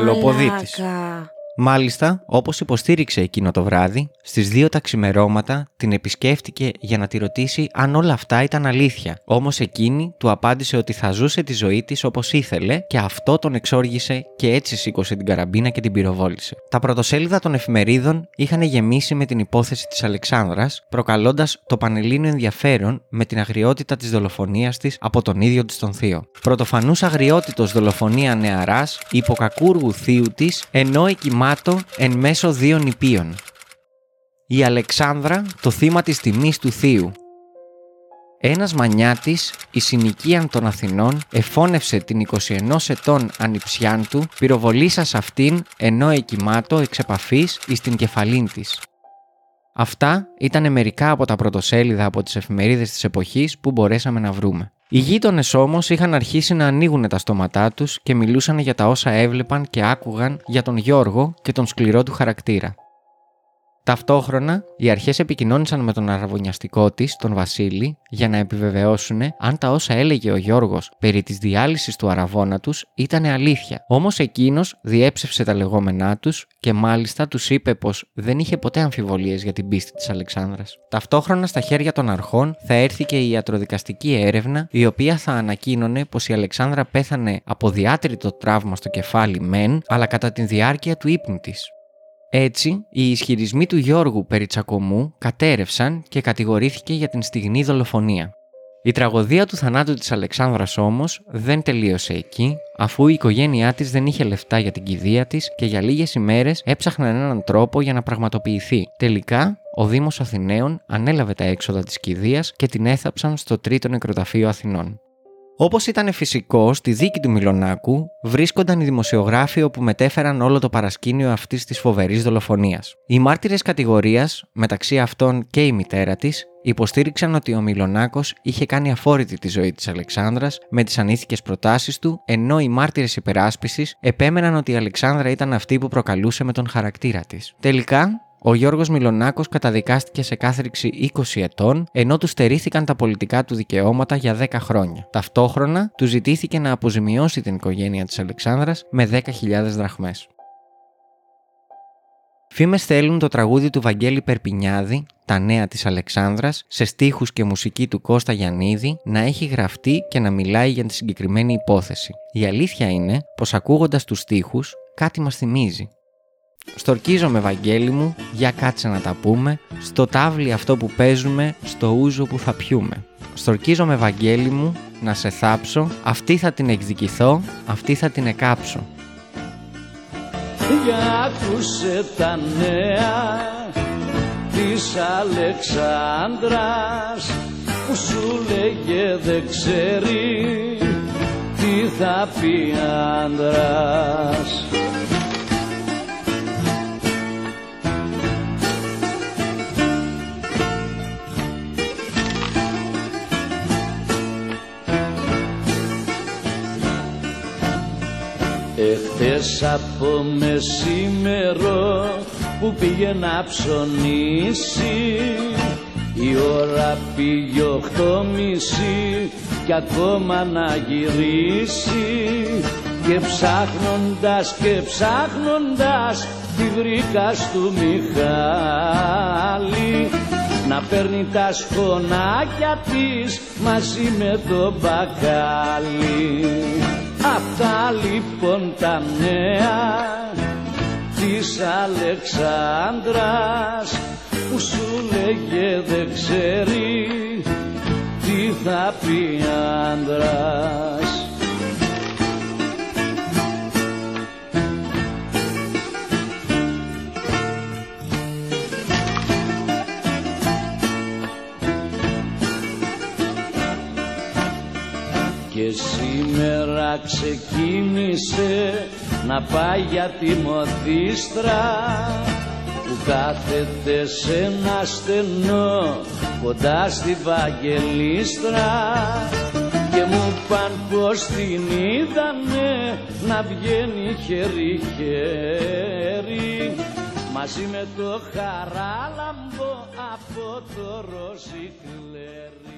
Μάλιστα, όπως υποστήριξε εκείνο το βράδυ, στις δύο τα ξημερώματα την επισκέφτηκε για να τη ρωτήσει αν όλα αυτά ήταν αλήθεια. Όμως εκείνη του απάντησε ότι θα ζούσε τη ζωή της όπως ήθελε και αυτό τον εξόργησε και έτσι σήκωσε την καραμπίνα και την πυροβόλησε. Τα πρωτοσέλιδα των εφημερίδων είχαν γεμίσει με την υπόθεση της Αλεξάνδρας, προκαλώντας το πανελλήνιο ενδιαφέρον με την αγριότητα της δολοφονίας της από τον ίδιο της τον Θείο. Πρωτοφανούς αγριότητος δολοφονία νεαράς, υποκακούργου θείου της, ενώ εκοιμά εν μέσω δύο νηπίων. Η Αλεξάνδρα, το θύμα της τιμής του θείου. Ένας μανιάτης, η συνοικία των Αθηνών, εφώνευσε την 21 ετών ανιψιάν του, πυροβολήσας αυτήν ενώ εκοιμάτω εξ επαφής εις την κεφαλήν της. Αυτά ήταν μερικά από τα πρωτοσέλιδα από τις εφημερίδες της εποχής που μπορέσαμε να βρούμε. Οι γείτονες όμως είχαν αρχίσει να ανοίγουν τα στόματά τους και μιλούσαν για τα όσα έβλεπαν και άκουγαν για τον Γιώργο και τον σκληρό του χαρακτήρα. Ταυτόχρονα, οι αρχές επικοινώνησαν με τον αραβωνιαστικό της, τον Βασίλη, για να επιβεβαιώσουν αν τα όσα έλεγε ο Γιώργος περί της διάλυσης του αραβόνα τους ήταν αλήθεια. Όμως εκείνος διέψευσε τα λεγόμενά τους και μάλιστα τους είπε πως δεν είχε ποτέ αμφιβολίες για την πίστη της Αλεξάνδρας. Ταυτόχρονα, στα χέρια των αρχών θα έρθει και η ιατροδικαστική έρευνα, η οποία θα ανακοίνωνε πως η Αλεξάνδρα πέθανε από διάτριτο τραύμα στο κεφάλι μεν, αλλά κατά τη διάρκεια του ύπνου της. Έτσι, οι ισχυρισμοί του Γιώργου περί τσακωμού κατέρευσαν και κατηγορήθηκε για την στιγμή δολοφονία. Η τραγωδία του θανάτου της Αλεξάνδρας όμως δεν τελείωσε εκεί, αφού η οικογένειά της δεν είχε λεφτά για την κηδεία της και για λίγες ημέρες έψαχναν έναν τρόπο για να πραγματοποιηθεί. Τελικά, ο Δήμος Αθηναίων ανέλαβε τα έξοδα της κηδείας και την έθαψαν στο τρίτο νεκροταφείο Αθηνών. Όπως ήταν φυσικός, στη δίκη του Μιλονάκου βρίσκονταν οι δημοσιογράφοι όπου μετέφεραν όλο το παρασκήνιο αυτής της φοβερής δολοφονίας. Οι μάρτυρες κατηγορίας, μεταξύ αυτών και η μητέρα της, υποστήριξαν ότι ο Μιλονάκο είχε κάνει αφόρητη τη ζωή της Αλεξάνδρας με τις ανήθικες προτάσεις του, ενώ οι μάρτυρες υπεράσπισης επέμεναν ότι η Αλεξάνδρα ήταν αυτή που προκαλούσε με τον χαρακτήρα της. Τελικά, ο Γιώργος Μιλονάκος καταδικάστηκε σε κάθριξη 20 ετών, ενώ του στερήθηκαν τα πολιτικά του δικαιώματα για 10 χρόνια. Ταυτόχρονα, του ζητήθηκε να αποζημιώσει την οικογένεια της Αλεξάνδρας με 10.000 δραχμές. Φήμες θέλουν το τραγούδι του Βαγγέλη Περπινιάδη, «Τα νέα της Αλεξάνδρας», σε στίχους και μουσική του Κώστα Γιαννίδη, να έχει γραφτεί και να μιλάει για τη συγκεκριμένη υπόθεση. Η αλήθεια είναι πως ακούγοντας τους στίχους, κάτι μας θυμίζει. Στορκίζομαι Βαγγέλη μου, για κάτσε να τα πούμε, στο τάβλι αυτό που παίζουμε, στο ούζο που θα πιούμε. Στορκίζομαι Βαγγέλη μου, να σε θάψω, αυτή θα την εκδικηθώ, αυτή θα την εκάψω. Για άκουσε τα νέα της Αλεξάνδρας που σου λέγε δεν ξέρει τι θα πει άντρας. Εχθές από μεσήμερο που πήγε να ψωνίσει η ώρα πήγε οχτώ μισή κι ακόμα να γυρίσει και ψάχνοντας και ψάχνοντας τη βρήκα του Μιχάλη να παίρνει τα σκονάκια της μαζί με το μπακάλι. Αυτά λοιπόν τα νέα της Αλεξάνδρας που σου λέγε δεν ξέρει τι θα πει άντρας. Και σήμερα ξεκίνησε να πάει για τη μοδίστρα που κάθεται σε ένα στενό κοντά στη Βαγγελίστρα και μου παν πως την είδανε να βγαίνει χέρι-χέρι μαζί με το χαράλαμπο από το ροζικλέρι.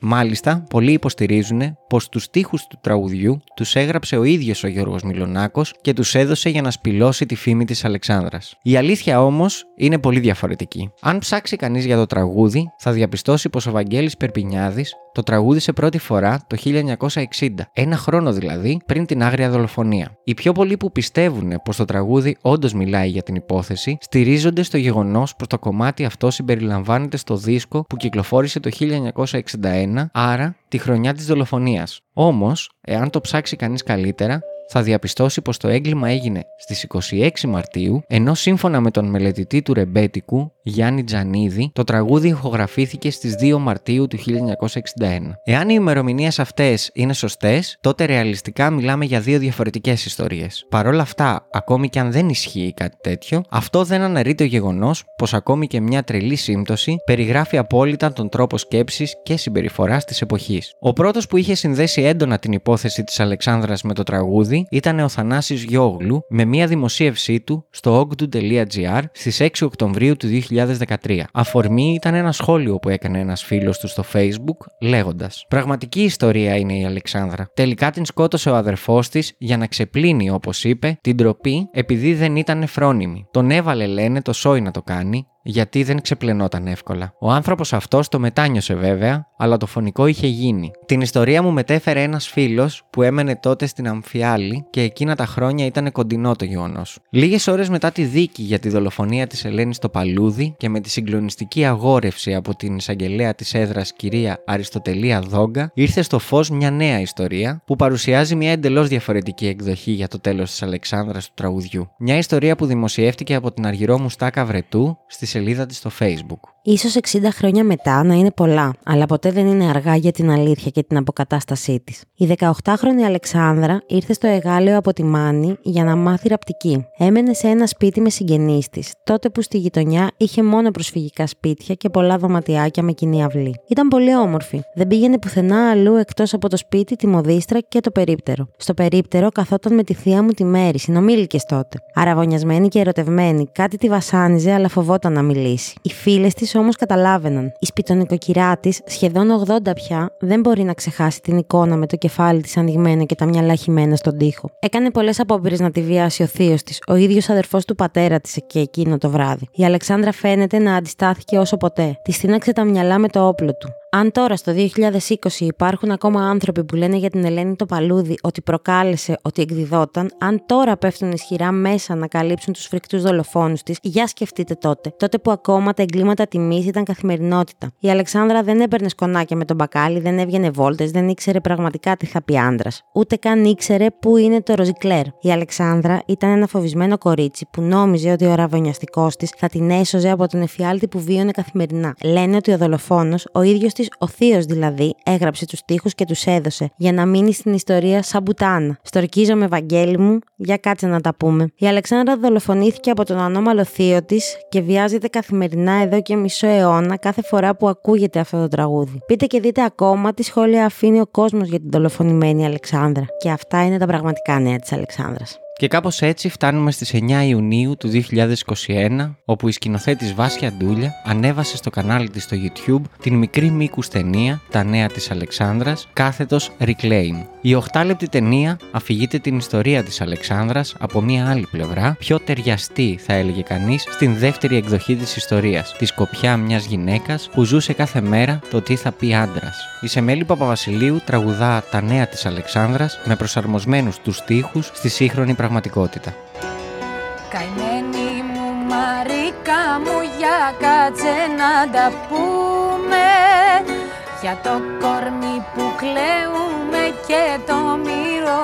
Μάλιστα, πολλοί υποστηρίζουν πως τους στίχους του τραγουδιού τους έγραψε ο ίδιος ο Γιώργος Μιλονάκο και τους έδωσε για να σπηλώσει τη φήμη της Αλεξάνδρας. Η αλήθεια όμως είναι πολύ διαφορετική. Αν ψάξει κανείς για το τραγούδι, θα διαπιστώσει πως ο Βαγγέλης Περπινιάδης το τραγούδισε πρώτη φορά το 1960, ένα χρόνο δηλαδή πριν την άγρια δολοφονία. Οι πιο πολλοί που πιστεύουν πως το τραγούδι όντως μιλάει για την υπόθεση, στηρίζονται στο γεγονός πως το κομμάτι αυτό συμπεριλαμβάνεται στο δίσκο που κυκλοφόρησε το 1961, άρα τη χρονιά της δολοφονίας. Όμως, εάν το ψάξει κανείς καλύτερα, θα διαπιστώσει πως το έγκλημα έγινε στις 26 Μαρτίου, ενώ σύμφωνα με τον μελετητή του Ρεμπέτικου, Γιάννη Τζανίδη, το τραγούδι ηχογραφήθηκε στις 2 Μαρτίου του 1961. Εάν οι ημερομηνίες αυτές είναι σωστές, τότε ρεαλιστικά μιλάμε για δύο διαφορετικές ιστορίες. Παρ' όλα αυτά, ακόμη και αν δεν ισχύει κάτι τέτοιο, αυτό δεν αναιρεί το γεγονός πως ακόμη και μια τρελή σύμπτωση περιγράφει απόλυτα τον τρόπο σκέψης και συμπεριφοράς της εποχής. Ο πρώτος που είχε συνδέσει έντονα την υπόθεση της Αλεξάνδρας με το τραγούδι ήταν ο Θανάσης Γιόγλου με μια δημοσίευσή του στο ogdu.gr στις 6 Οκτωβρίου του 2013. Αφορμή ήταν ένα σχόλιο που έκανε ένας φίλος του στο facebook λέγοντας «Πραγματική ιστορία είναι η Αλεξάνδρα. Τελικά την σκότωσε ο αδερφός της για να ξεπλύνει όπως είπε την τροπή επειδή δεν ήταν φρόνιμη. Τον έβαλε λένε το σόι να το κάνει γιατί δεν ξεπλενόταν εύκολα. Ο άνθρωπος αυτός το μετάνιωσε βέβαια, αλλά το φωνικό είχε γίνει. Την ιστορία μου μετέφερε ένας φίλος που έμενε τότε στην Αμφιάλη και εκείνα τα χρόνια ήταν κοντινό το γεγονός. Λίγες ώρες μετά τη δίκη για τη δολοφονία της Ελένης στο Παλούδι και με τη συγκλονιστική αγόρευση από την εισαγγελέα της έδρας κυρία Αριστοτελία Δόγκα, ήρθε στο φως μια νέα ιστορία που παρουσιάζει μια εντελώς διαφορετική εκδοχή για το τέλος της Αλεξάνδρας του τραγουδιού. Μια ιστορία που δημοσιεύτηκε από την Αργυρό Μουστάκα Βρετού στη σελίδα της στο facebook. Ίσως 60 χρόνια μετά να είναι πολλά, αλλά ποτέ δεν είναι αργά για την αλήθεια και την αποκατάστασή της. Η 18χρονη Αλεξάνδρα ήρθε στο Εγάλεο από τη Μάνη για να μάθει ραπτική. Έμενε σε ένα σπίτι με συγγενείς της, τότε που στη γειτονιά είχε μόνο προσφυγικά σπίτια και πολλά δωματιάκια με κοινή αυλή. Ήταν πολύ όμορφη. Δεν πήγαινε πουθενά αλλού εκτός από το σπίτι, τη μοδίστρα και το περίπτερο. Στο περίπτερο καθόταν με τη θεία μου τη Μέρη, συνομήλικες τότε. Αραβωνιασμένη και ερωτευμένη, κάτι τη βασάνιζε, αλλά φοβόταν να μιλήσει. Οι φίλες της όμως καταλάβαιναν. Η σπιτονικοκυρά της, σχεδόν 80 πια, δεν μπορεί να ξεχάσει την εικόνα με το κεφάλι της ανοιγμένο και τα μυαλά χυμένα στον τοίχο. Έκανε πολλές απόπειρε να τη βιάσει ο θείος της, ο ίδιος αδερφός του πατέρα της και εκείνο το βράδυ. Η Αλεξάνδρα φαίνεται να αντιστάθηκε όσο ποτέ. Της στείναξε τα μυαλά με το όπλο του. Αν τώρα στο 2020 υπάρχουν ακόμα άνθρωποι που λένε για την Ελένη το παλούδι ότι προκάλεσε, ότι εκδιδόταν, αν τώρα πέφτουν ισχυρά μέσα να καλύψουν τους φρικτούς δολοφόνους της, για σκεφτείτε τότε. Τότε που ακόμα τα εγκλήματα τιμής ήταν καθημερινότητα. Η Αλεξάνδρα δεν έπαιρνε σκονάκια με τον μπακάλι, δεν έβγαινε βόλτες, δεν ήξερε πραγματικά τι θα πει άντρας. Ούτε καν ήξερε πού είναι το ροζικλέρ. Η Αλεξάνδρα ήταν ένα φοβισμένο κορίτσι που νόμιζε ότι ο ραβωνιαστικό της θα την έσωζε από τον εφιάλτη που βίωνε καθημερινά. Λένε ότι ο δολοφόνος, ο ίδιος της, ο θείος δηλαδή, έγραψε τους τοίχου και τους έδωσε για να μείνει στην ιστορία σαν μπουτάνα. Στορκίζομαι, Βαγγέλη μου, για κάτσε να τα πούμε. Η Αλεξάνδρα δολοφονήθηκε από τον ανώμαλο θείο της και βιάζεται καθημερινά εδώ και μισό αιώνα κάθε φορά που ακούγεται αυτό το τραγούδι. Πείτε και δείτε ακόμα τι σχόλια αφήνει ο κόσμος για την δολοφονημένη Αλεξάνδρα. Και αυτά είναι τα πραγματικά νέα της Αλεξάνδρας. Και κάπως έτσι φτάνουμε στις 9 Ιουνίου του 2021, όπου η σκηνοθέτης Βάσια Ντούλια ανέβασε στο κανάλι της στο YouTube την μικρή μήκους ταινία «Τα νέα της Αλεξάνδρας», κάθετος Reclaim. Η 8λεπτη ταινία αφηγείται την ιστορία της Αλεξάνδρας από μια άλλη πλευρά, πιο ταιριαστή θα έλεγε κανείς, στην δεύτερη εκδοχή της ιστορίας, τη σκοπιά μιας γυναίκας που ζούσε κάθε μέρα το τι θα πει άντρας. Η Σεμέλη Παπαβασιλείου τραγουδά «Τα νέα της Αλεξάνδρας» με προσαρμοσμένους τους στίχους στη σύγχρονη πραγματικότητα. Καημένη μου Μαρίκα μου για κάτσε να τα πούμε Για το κορμί που κλαίουμε και το μυρολογούμε.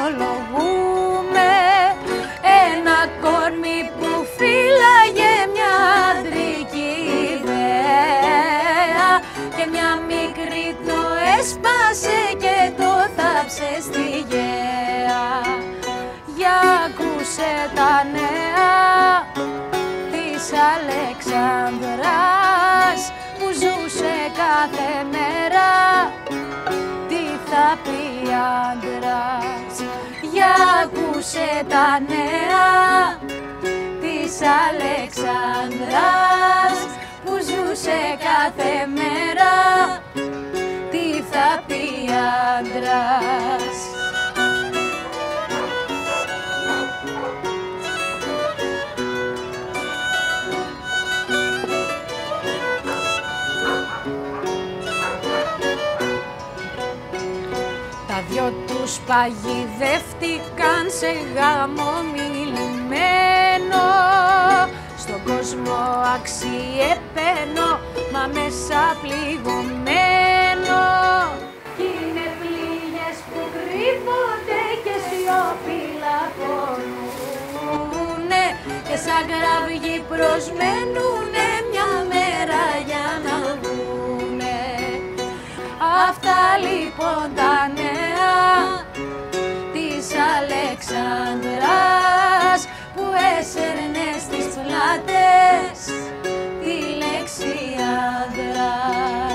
Ένα κορμί που φύλαγε μια αντρική ιδέα. Και μια μικρή το έσπασε και το θάψε στη γέα. Για ακούσε τα νέα της Αλεξάνδρας που ζούσε κάθε μέρα. Τι θα πει άντρας; Για ακούσε τα νέα της Αλεξάνδρας που ζούσε κάθε μέρα. Τι θα πει άντρας; Τους παγιδεύτηκαν σε γάμο μιλημένο. Στον κόσμο αξιεπαίνω, μα μέσα πληγωμένο. Κι είναι πληγές που κρύβονται και σιωπηλά πονούνε. Και σαν κραυγή προσμένουνε μια μέρα λοιπόν τα νέα της Αλεξάνδρας που έσερνε στις πλάτες τη λέξη άντρας.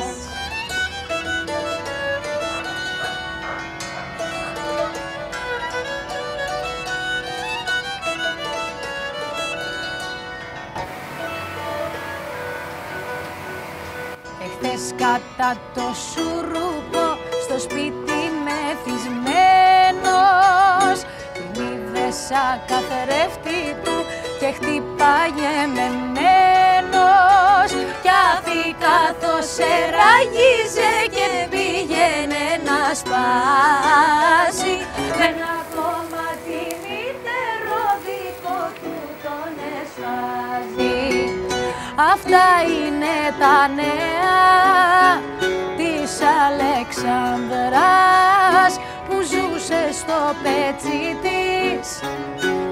Εχθές κατά το σουρούπο στο σπίτι μεθυσμένος. Την είδε σαν καθρέφτη του και χτυπάγε με μένος. Κι αφή καθώς εραγίζε και πήγαινε να σπάσει. Με ένα κομμάτι μητερό δικό του τον έσφαζε Αυτά είναι τα νέα της Αλεξανδράς που ζούσε στο πετσί της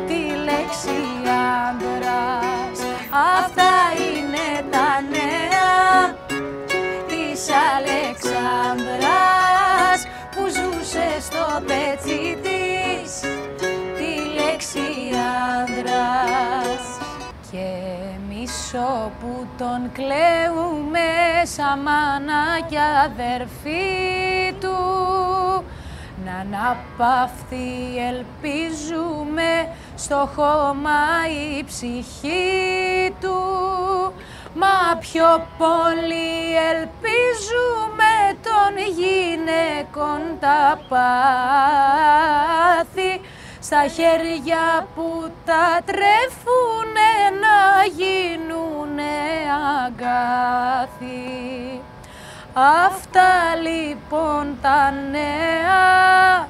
τη λέξη άντρας. Αυτά είναι τα νέα της Αλεξανδράς που ζούσε στο πετσί της τη λέξη άντρας. Και μισό που τον κλαίουμε σαν μάνα και αδερφή του. Να αναπαυθεί ελπίζουμε στο χώμα η ψυχή του. Μα πιο πολύ ελπίζουμε των γυναικών τα πάθη στα χέρια που τα τρέφουνε να γίνουνε αγκάθι. Αυτά λοιπόν τα νέα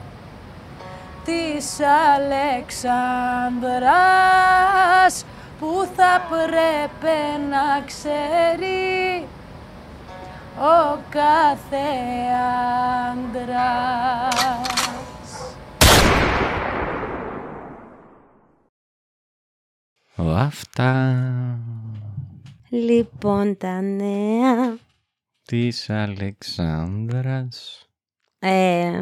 της Αλεξάνδρας που θα πρέπει να ξέρει ο κάθε άντρας. Αυτά Λοιπόν, τα νέα. της Αλεξάνδρας. Ε,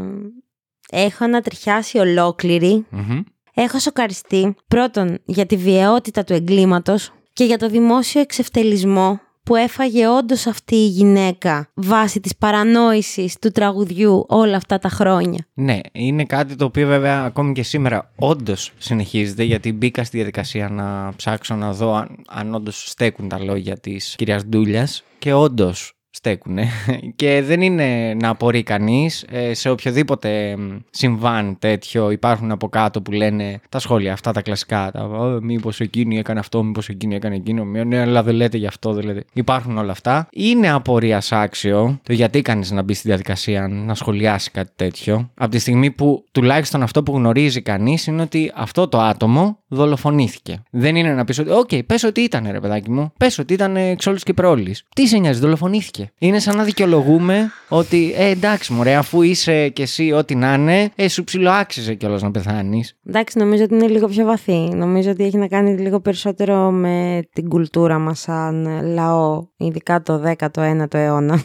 έχω ανατριχιάσει ολόκληρη. Μμμ. Έχω σοκαριστεί πρώτον για τη βιαιότητα του εγκλήματος και για το δημόσιο εξευτελισμό που έφαγε όντως αυτή η γυναίκα βάσει της παρανόησης του τραγουδιού όλα αυτά τα χρόνια. Ναι, είναι κάτι το οποίο βέβαια ακόμη και σήμερα όντως συνεχίζεται γιατί μπήκα στη διαδικασία να ψάξω να δω αν, αν όντως στέκουν τα λόγια της κυρίας Ντούλιας και όντως στέκουνε. Και δεν είναι να απορεί κανείς. σε οποιοδήποτε μ, συμβάν τέτοιο υπάρχουν από κάτω που λένε τα σχόλια αυτά τα κλασικά τα «Ω, μήπως εκείνη έκανε αυτό, μήπως εκείνη έκανε εκείνο «Μη- ναι αλλά δεν λέτε γι' αυτό δεν λέτε υπάρχουν όλα αυτά. Είναι απορίας άξιο το γιατί κανείς να μπει στη διαδικασία να σχολιάσει κάτι τέτοιο. Από τη στιγμή που τουλάχιστον αυτό που γνωρίζει κανείς είναι ότι αυτό το άτομο δολοφονήθηκε. Δεν είναι να πεις ότι, Οκ, πες ότι ήταν ρε παιδάκι μου. Πες ότι ήταν εξώλης και προώλης. Τι σε νοιάζει, δολοφονήθηκε. Είναι σαν να δικαιολογούμε ότι, ε, εντάξει, μωρέ, αφού είσαι κι εσύ ό,τι να είναι, ε, σου ψιλοάξιζε κιόλας να πεθάνεις. Εντάξει, νομίζω ότι είναι λίγο πιο βαθύ. Νομίζω ότι έχει να κάνει λίγο περισσότερο με την κουλτούρα μας σαν λαό, ειδικά το 19ο αιώνα.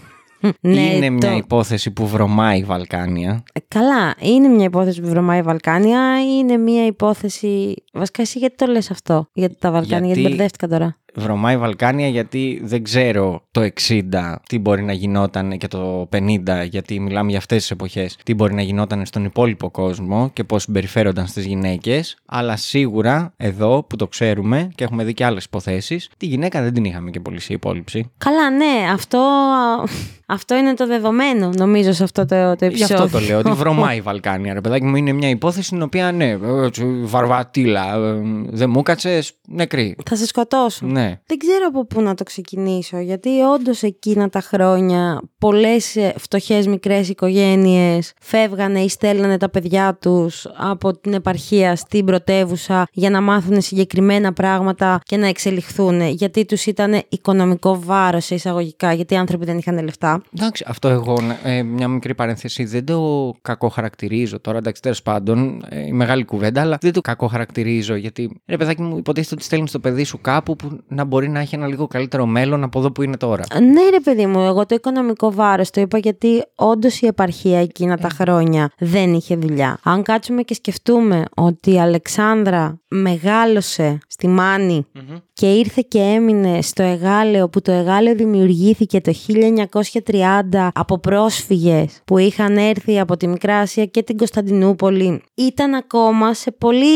Ναι, είναι μια το- υπόθεση που βρωμάει η Βαλκάνια. Ε, Καλά, είναι μια υπόθεση που βρωμάει η Βαλκάνια, είναι μια υπόθεση... Βασικά εσύ γιατί το λες αυτό, για τα Βαλκάνια, γιατί, Γιατί- μπερδεύτηκα τώρα; Βρωμάει η Βαλκάνια γιατί δεν ξέρω το 60 τι μπορεί να γινόταν και το 50 γιατί μιλάμε για αυτές τις εποχές τι μπορεί να γινόταν στον υπόλοιπο κόσμο και πώς συμπεριφέρονταν στις γυναίκες αλλά σίγουρα εδώ που το ξέρουμε και έχουμε δει και άλλες υποθέσεις τη γυναίκα δεν την είχαμε και πολύ σε υπόλοιψη. Καλά, ναι, αυτό, αυτό είναι το δεδομένο, νομίζω, σε αυτό το, το Γι' επεισόδιο. αυτό το λέω ότι βρωμάει η Βαλκάνια ρε παιδάκι μου είναι μια υπόθεση στην οποία ναι έτσι, βαρβατήλα ε, δεν μου κάτσε νεκρή. Θα σε σκοτώσω. Ναι. Δεν ξέρω από πού να το ξεκινήσω, γιατί όντως εκείνα τα χρόνια πολλές ε, φτωχές μικρές οικογένειες φεύγανε ή στέλνανε τα παιδιά τους από την επαρχία στην πρωτεύουσα για να μάθουν συγκεκριμένα πράγματα και να εξελιχθούν, γιατί τους ήταν οικονομικό βάρος σε εισαγωγικά, γιατί οι άνθρωποι δεν είχαν λεφτά. Εντάξει, αυτό εγώ, ε, μια μικρή παρένθεση, δεν το κακό χαρακτηρίζω τώρα. Εντάξει, τέλος πάντων, ε, η μεγάλη κουβέντα, αλλά δεν το κακό χαρακτηρίζω γιατί, ρε παιδάκι μου, υποτίθεται ότι στέλνεις το παιδί σου κάπου που να μπορεί να έχει ένα λίγο καλύτερο μέλλον από εδώ που είναι τώρα. Ναι, ρε παιδί μου, εγώ το οικονομικό βάρος το είπα γιατί όντως η επαρχία εκείνα τα χρόνια δεν είχε δουλειά. Αν κάτσουμε και σκεφτούμε ότι η Αλεξάνδρα μεγάλωσε στη μανη και ήρθε και έμεινε στο Εγάλεο που το Εγάλεο δημιουργήθηκε το 1930 από πρόσφυγες που είχαν έρθει από τη Μικρά Ασία και την Κωνσταντινούπολη ήταν ακόμα σε πολύ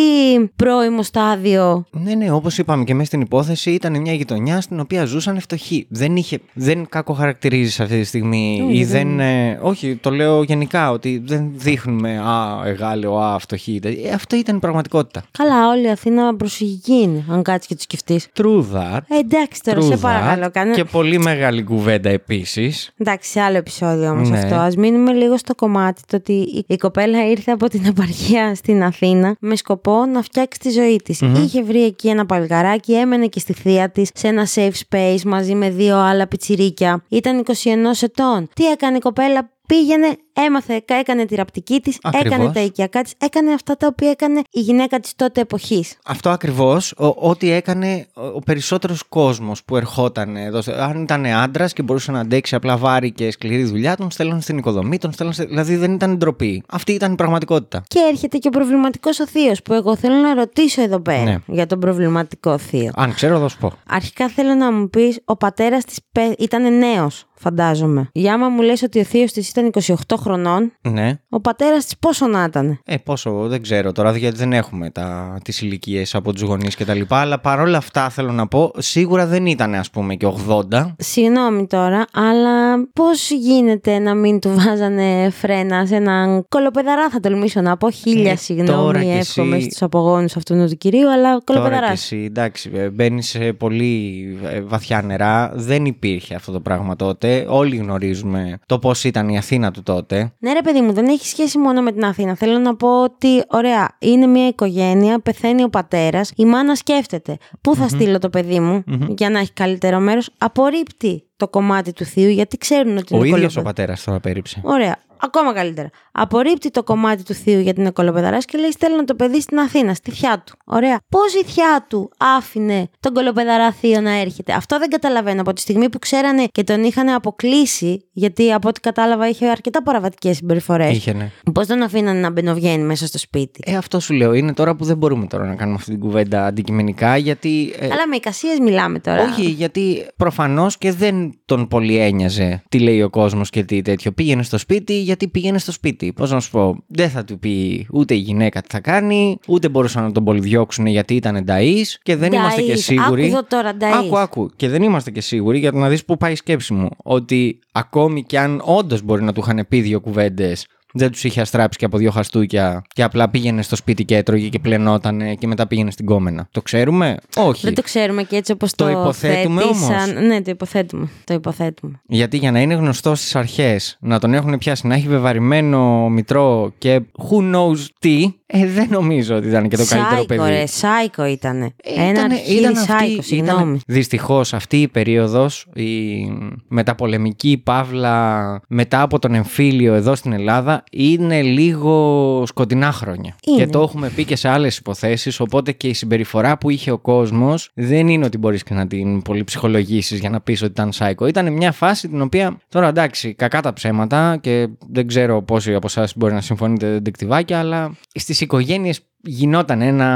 πρώιμο στάδιο. Ναι, ναι, όπως είπαμε και μέσα στην υπόθεση, ήταν μια γειτονιά στην οποία ζούσαν φτωχοί. Δεν, είχε, δεν κακοχαρακτηρίζεις αυτή τη στιγμή. Όχι, ή δεν- δεν, ε, όχι, το λέω γενικά ότι δεν δείχνουμε Α, εγάλεο, Α, φτωχοί. Ε, αυτό ήταν η πραγματικότητα. Καλά, όλη η Αθήνα προσφυγική είναι, αν κάτσεις και το σκεφτείς. True that. Ε, εντάξει τώρα, true σε that. παρακαλώ, κάνε. Και πολύ μεγάλη κουβέντα επίσης. Εντάξει, σε άλλο επεισόδιο όμως Ναι. αυτό. Α μείνουμε λίγο στο κομμάτι το ότι η- η κοπέλα ήρθε από την επαρχία στην Αθήνα με σκοπό να φτιάξει τη ζωή της. Είχε βρει εκεί ένα παλγαράκι, έμενε και στη θεία της σε ένα safe space μαζί με δύο άλλα πιτσιρίκια. Ήταν 21 ετών. Τι έκανε η κοπέλα, πήγαινε, έμαθε, κα- έκανε τη ραπτική της, Ακριβώς. έκανε τα οικιακά της, έκανε αυτά τα οποία έκανε η γυναίκα της τότε εποχής. Αυτό ακριβώς, ό,τι έκανε ο, ο περισσότερος κόσμος που ερχόταν εδώ. Αν ήταν άντρας και μπορούσε να αντέξει απλά βάρη και σκληρή δουλειά, τον στέλναν στην οικοδομή, τον στέλναν. σε- Δηλαδή δεν ήταν ντροπή. Αυτή ήταν η πραγματικότητα. Και έρχεται και ο προβληματικός ο θείος, που εγώ θέλω να ρωτήσω εδώ πέρα Ναι. για τον προβληματικό θείο. Αν ξέρω, θα σου πω. Αρχικά θέλω να μου πεις, ο πατέρας της ήταν νέος, φαντάζομαι. Για άμα μου λες ότι ο θείος της ήταν 28 χρονών, Ναι. ο πατέρας της πόσο να ήταν; Ε, πόσο, δεν ξέρω τώρα, γιατί δεν έχουμε τα, τις ηλικίες από τους γονείς και τα λοιπά, αλλά παρόλα αυτά θέλω να πω, σίγουρα δεν ήταν ας πούμε και 80. Συγγνώμη τώρα, αλλά πώς γίνεται να μην του βάζανε φρένα σε έναν κολοπεδαρά, θα τολμήσω να πω. Χίλια Ε, τώρα συγγνώμη, κι εύχομαι εσύ- στους απογόνους αυτού του κυρίου, αλλά Τώρα κολοπεδαράς. και εσύ, εντάξει, μπαίνεις σε πολύ ε, βαθιά νερά. Δεν υπήρχε αυτό το πράγμα τότε. Όλοι γνωρίζουμε το πώς ήταν η Αθήνα του τότε. Ναι, ρε παιδί μου, δεν έχει σχέση μόνο με την Αθήνα. Θέλω να πω ότι, ωραία, είναι μια οικογένεια, πεθαίνει ο πατέρας, η μάνα σκέφτεται. Πού θα στείλω το παιδί μου για να έχει καλύτερο μέρος; Απορρίπτει το κομμάτι του θείου γιατί ξέρουν ότι Ο είναι ίδιος κολοπε- ο πατέρας τώρα πέριψε. Ωραία. Ακόμα καλύτερα. Απορρίπτει το κομμάτι του θείου γιατί είναι κολοπεδαρά και λέει: Στέλνω το παιδί στην Αθήνα, στη θιά του. Ωραία. Πώς η θιά του άφηνε τον κολοπεδαρά θείο να έρχεται; Αυτό δεν καταλαβαίνω. Από τη στιγμή που ξέρανε και τον είχαν αποκλείσει, γιατί από ό,τι κατάλαβα είχε αρκετά παραβατικές συμπεριφορές. Είχε, ναι. Πώς τον αφήνανε να μπαινοβγαίνει μέσα στο σπίτι; Ε, αυτό σου λέω. Είναι τώρα που δεν μπορούμε τώρα να κάνουμε αυτή την κουβέντα αντικειμενικά, γιατί. ε, Αλλά με εικασίες μιλάμε τώρα. όχι, γιατί προφανώς και δεν τον πολύ ένοιαζε τι λέει ο κόσμος και τι τέτοιο. Πήγαινε στο σπίτι γιατί πήγαινε στο σπίτι. Πώς να σου πω, δεν θα του πει ούτε η γυναίκα τι θα κάνει, ούτε μπορούσαν να τον πολυδιώξουν γιατί ήταν ενταή και δεν είμαστε και Νταΐς. σίγουροι. Άκου εδώ τώρα, νταΐς. Άκου, άκου. Και δεν είμαστε και σίγουροι για το να δεις πού πάει η σκέψη μου. Ότι ακόμη κι αν όντως μπορεί να του είχαν πει δύο κουβέντες δεν τους είχε αστράψει και από δύο χαστούκια και απλά πήγαινε στο σπίτι και έτρωγε και πλενότανε και μετά πήγαινε στην κόμενα. Το ξέρουμε; Όχι. Δεν το ξέρουμε και έτσι όπως Το το, υποθέτουμε θέτησαν- όμως. Ναι, το υποθέτουμε. Το υποθέτουμε. Γιατί για να είναι γνωστό στις αρχές, να τον έχουν πιάσει, να έχει βεβαρημένο μητρό και who knows τι, ε, δεν νομίζω ότι ήταν και το καλύτερο Σάικο, παιδί. ρε, σάικο ήτανε. Ε, Ένα ήτανε- αρχίδι ήταν σάικο, αυτή- συγγνώμη. ήταν- Δυστυχώς αυτή η περίοδος, η μεταπολεμική παύλα μετά από τον εμφύλιο εδώ στην Ελλάδα, είναι λίγο σκοτεινά χρόνια. Είναι. Και το έχουμε πει και σε άλλες υποθέσεις, οπότε και η συμπεριφορά που είχε ο κόσμος δεν είναι ότι μπορείς και να την πολύ ψυχολογήσεις για να πεις ότι ήταν σάικο. Ήταν μια φάση την οποία, τώρα εντάξει, κακά τα ψέματα και δεν ξέρω πόσοι από εσάς μπορεί να συμφωνείτε δεκτυβάκια, αλλά στις οικογένειες γινόταν ένα...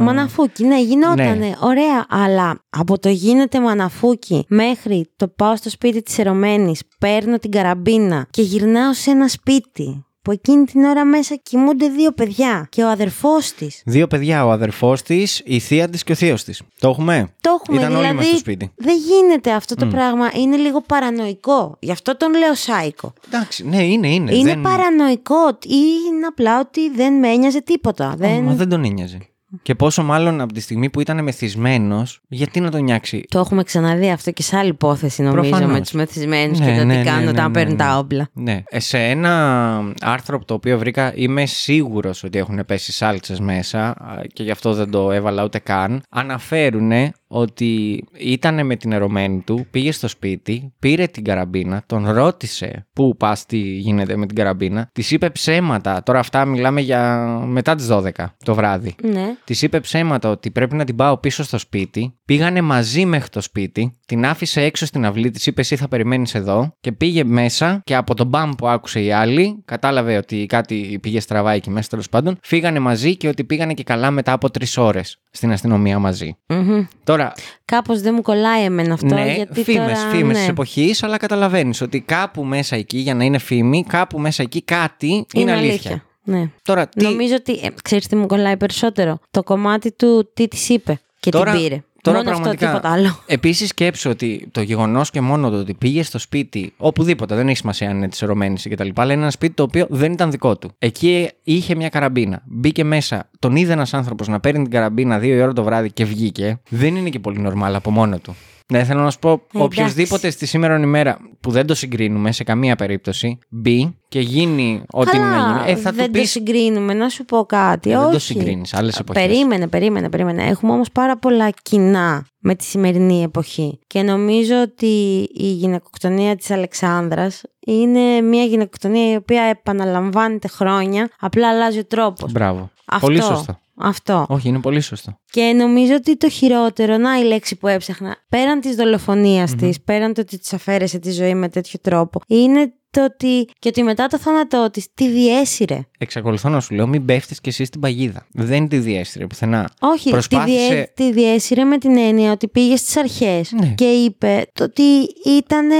Μαναφούκι, ναι, γινότανε. Ναι. Ωραία, αλλά από το γίνεται μαναφούκι μέχρι το πάω στο σπίτι της ερωμένης, παίρνω την καραμπίνα και γυρνάω σε ένα σπίτι που εκείνη την ώρα μέσα κοιμούνται δύο παιδιά και ο αδερφός της. Δύο παιδιά, ο αδερφός της, η θεία της και ο θείος της. Το έχουμε; Το έχουμε Ήταν δηλαδή. όλοι μας στο σπίτι. Δεν γίνεται αυτό το πράγμα. Είναι λίγο παρανοϊκό. Γι' αυτό τον λέω σάικο. Εντάξει, ναι, είναι, είναι. είναι δεν... παρανοϊκό ή είναι απλά ότι δεν με ένοιαζε τίποτα. Ω, δεν... Μα δεν τον ένοιαζε. Και πόσο μάλλον από τη στιγμή που ήταν μεθυσμένος, γιατί να τον νιάξει; Το έχουμε ξαναδεί αυτό και σε άλλη υπόθεση νομίζω Προφανώς. με τους μεθυσμένους Ναι, και το ναι, τι ναι, κάνουν ναι, όταν ναι, παίρνουν ναι. τα όπλα. Ναι. Ε, Σε ένα άρθρο το οποίο βρήκα, είμαι σίγουρος ότι έχουν πέσει σάλτσες μέσα α, και γι' αυτό δεν το έβαλα ούτε καν. Αναφέρουν ότι ήταν με την ερωμένη του, πήγε στο σπίτι, πήρε την καραμπίνα, τον ρώτησε πού πας, τι γίνεται με την καραμπίνα, της είπε ψέματα. Τώρα αυτά μιλάμε για μετά τις 12 το βράδυ. Ναι. Της είπε ψέματα ότι πρέπει να την πάω πίσω στο σπίτι. Πήγανε μαζί μέχρι το σπίτι. Την άφησε έξω στην αυλή. Της είπε: Εσύ θα περιμένεις εδώ. Και πήγε μέσα και από τον μπαμ που άκουσε η άλλη, κατάλαβε ότι κάτι πήγε στραβά εκεί μέσα τέλος πάντων. Φύγανε μαζί και ότι πήγανε και καλά μετά από τρεις ώρες στην αστυνομία μαζί. Μμμ. Τώρα, Κάπως δεν μου κολλάει εμένα αυτό. ναι, γιατί φήμες τώρα, φήμες ναι. τη εποχής, αλλά καταλαβαίνεις ότι κάπου μέσα εκεί, για να είναι φήμη, κάπου μέσα εκεί κάτι είναι, αλήθεια. Ναι. Τώρα, τι, Νομίζω ότι. Ε, ξέρεις τι μου κολλάει περισσότερο; Το κομμάτι του τι της είπε και Τώρα- την πήρε. Τώρα Μόνο αυτό, πραγματικά, τίποτα άλλο. Επίσης, σκέψου ότι το γεγονός και μόνο το ότι πήγε στο σπίτι, οπουδήποτε, δεν έχει σημασία αν είναι της ερωμένης κτλ. Αλλά είναι ένα σπίτι το οποίο δεν ήταν δικό του. Εκεί είχε μια καραμπίνα. Μπήκε μέσα, τον είδε ένας άνθρωπος να παίρνει την καραμπίνα δύο η ώρα το βράδυ και βγήκε. Δεν είναι και πολύ normal από μόνο του. Ναι, θέλω να σου πω, εντάξει. οποιοδήποτε στη σήμερα ημέρα που δεν το συγκρίνουμε σε καμία περίπτωση, μπει και γίνει ό,τι είναι να Καλά, γίνει. Ε, θα δεν του το πει. συγκρίνουμε. Να σου πω κάτι. Δεν το όχι. συγκρίνεις, άλλες εποχές. Περίμενε, περίμενε, περίμενε. Έχουμε όμως πάρα πολλά κοινά με τη σημερινή εποχή. Και νομίζω ότι η γυναικοκτονία της Αλεξάνδρας είναι μια γυναικοκτονία η οποία επαναλαμβάνεται χρόνια, απλά αλλάζει ο τρόπος. Μπράβο. Αυτό. Πολύ σωστό. Αυτό. Όχι, είναι πολύ σωστό. Και νομίζω ότι το χειρότερο, να η λέξη που έψαχνα, πέραν της δολοφονίας της, πέραν το ότι της αφαίρεσε τη ζωή με τέτοιο τρόπο, είναι το ότι και ότι μετά το θάνατό της τη διέσυρε. Εξακολουθώ να σου λέω, μην πέφτεις κι εσύ στην παγίδα. Δεν τη διέστηρε πουθενά. Όχι, Προσπάθησε- τη, διέ, τη διέσυρε με την έννοια ότι πήγε στις αρχές Ναι. και είπε το ότι ήταν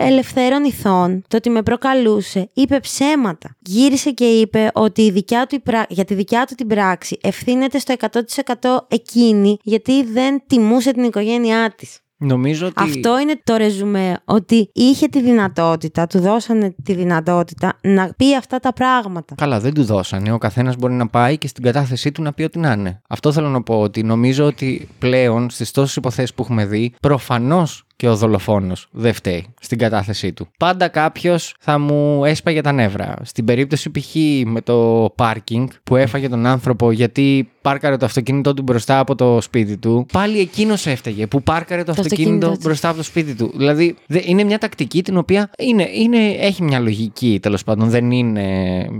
ελευθέρων ηθών, το ότι με προκαλούσε, είπε ψέματα. Γύρισε και είπε ότι η δικιά του, η πρά- για τη δικιά του την πράξη ευθύνεται στο 100% εκείνη γιατί δεν τιμούσε την οικογένειά της. Νομίζω ότι. Αυτό είναι το ρεζουμέ, ότι είχε τη δυνατότητα, του δώσανε τη δυνατότητα να πει αυτά τα πράγματα. Καλά, δεν του δώσανε. Ο καθένας μπορεί να πάει και στην κατάθεσή του να πει ό,τι να είναι. Αυτό θέλω να πω ότι νομίζω ότι πλέον στις τόσες υποθέσεις που έχουμε δει, προφανώς και ο δολοφόνος δεν φταίει στην κατάθεσή του. Πάντα κάποιος θα μου έσπαγε τα νεύρα. Στην περίπτωση π.χ. με το πάρκινγκ που έφαγε τον άνθρωπο γιατί πάρκαρε το αυτοκίνητό του μπροστά από το σπίτι του, πάλι εκείνος έφταιγε που πάρκαρε το, Το αυτοκίνητο αυτοκίνητο του. μπροστά από το σπίτι του. Δηλαδή δε- είναι μια τακτική την οποία είναι, είναι, έχει μια λογική τέλος πάντων. Δεν είναι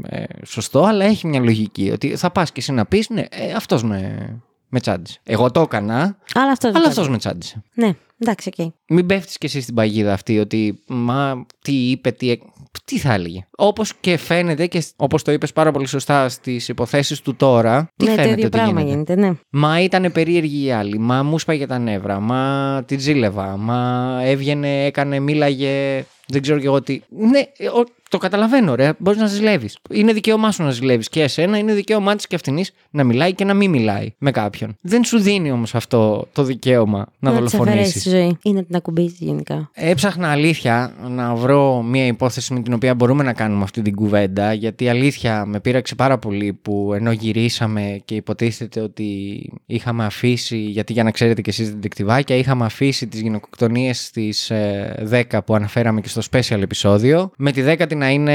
ε, σωστό, αλλά έχει μια λογική. Ότι θα πας και εσύ να πεις, ναι, ε, αυτός με, με τσάντισε. Εγώ το έκανα, Αλλά αυτό δεν αλλά το αυτός έκανε. με τσάντισε. Ναι, εντάξει, οκ. Μην πέφτεις κι εσύ στην παγίδα αυτή ότι μα τι είπε, τι, έ- τι θα έλεγε. Όπως και φαίνεται και όπως το είπες πάρα πολύ σωστά στις υποθέσεις του τώρα. Τι ναι, το φαίνεται ίδιο ότι πράγμα γίνεται; γίνεται, ναι. Μα ήταν περίεργη η άλλη. Μα μου σπάγε τα νεύρα. Μα την ζήλευα. Μα έβγαινε, έκανε, μίλαγε. Δεν ξέρω και εγώ τι. Ναι, ε, ο- το καταλαβαίνω, ρε. Μπορείς να ζηλεύεις. Είναι δικαίωμά σου να ζηλεύεις και εσένα, είναι δικαίωμά της και αυτήν να μιλάει και να μην μιλάει με κάποιον. Δεν σου δίνει όμως αυτό το δικαίωμα να, της αφαιρέσεις τη δολοφονήσει. ζωή ή να την ακουμπήσεις γενικά. Έψαχνα αλήθεια να βρω μια υπόθεση με την οποία μπορούμε να κάνουμε αυτή την κουβέντα, γιατί αλήθεια με πείραξε πάρα πολύ που ενώ γυρίσαμε και υποτίθεται ότι είχαμε αφήσει, γιατί για να ξέρετε και εσείς διτεκτιβάκια, είχαμε αφήσει τις γυναικοκτονίες στις ε, 10 που αναφέραμε και στο special επεισόδιο, με τη δέκατη να είναι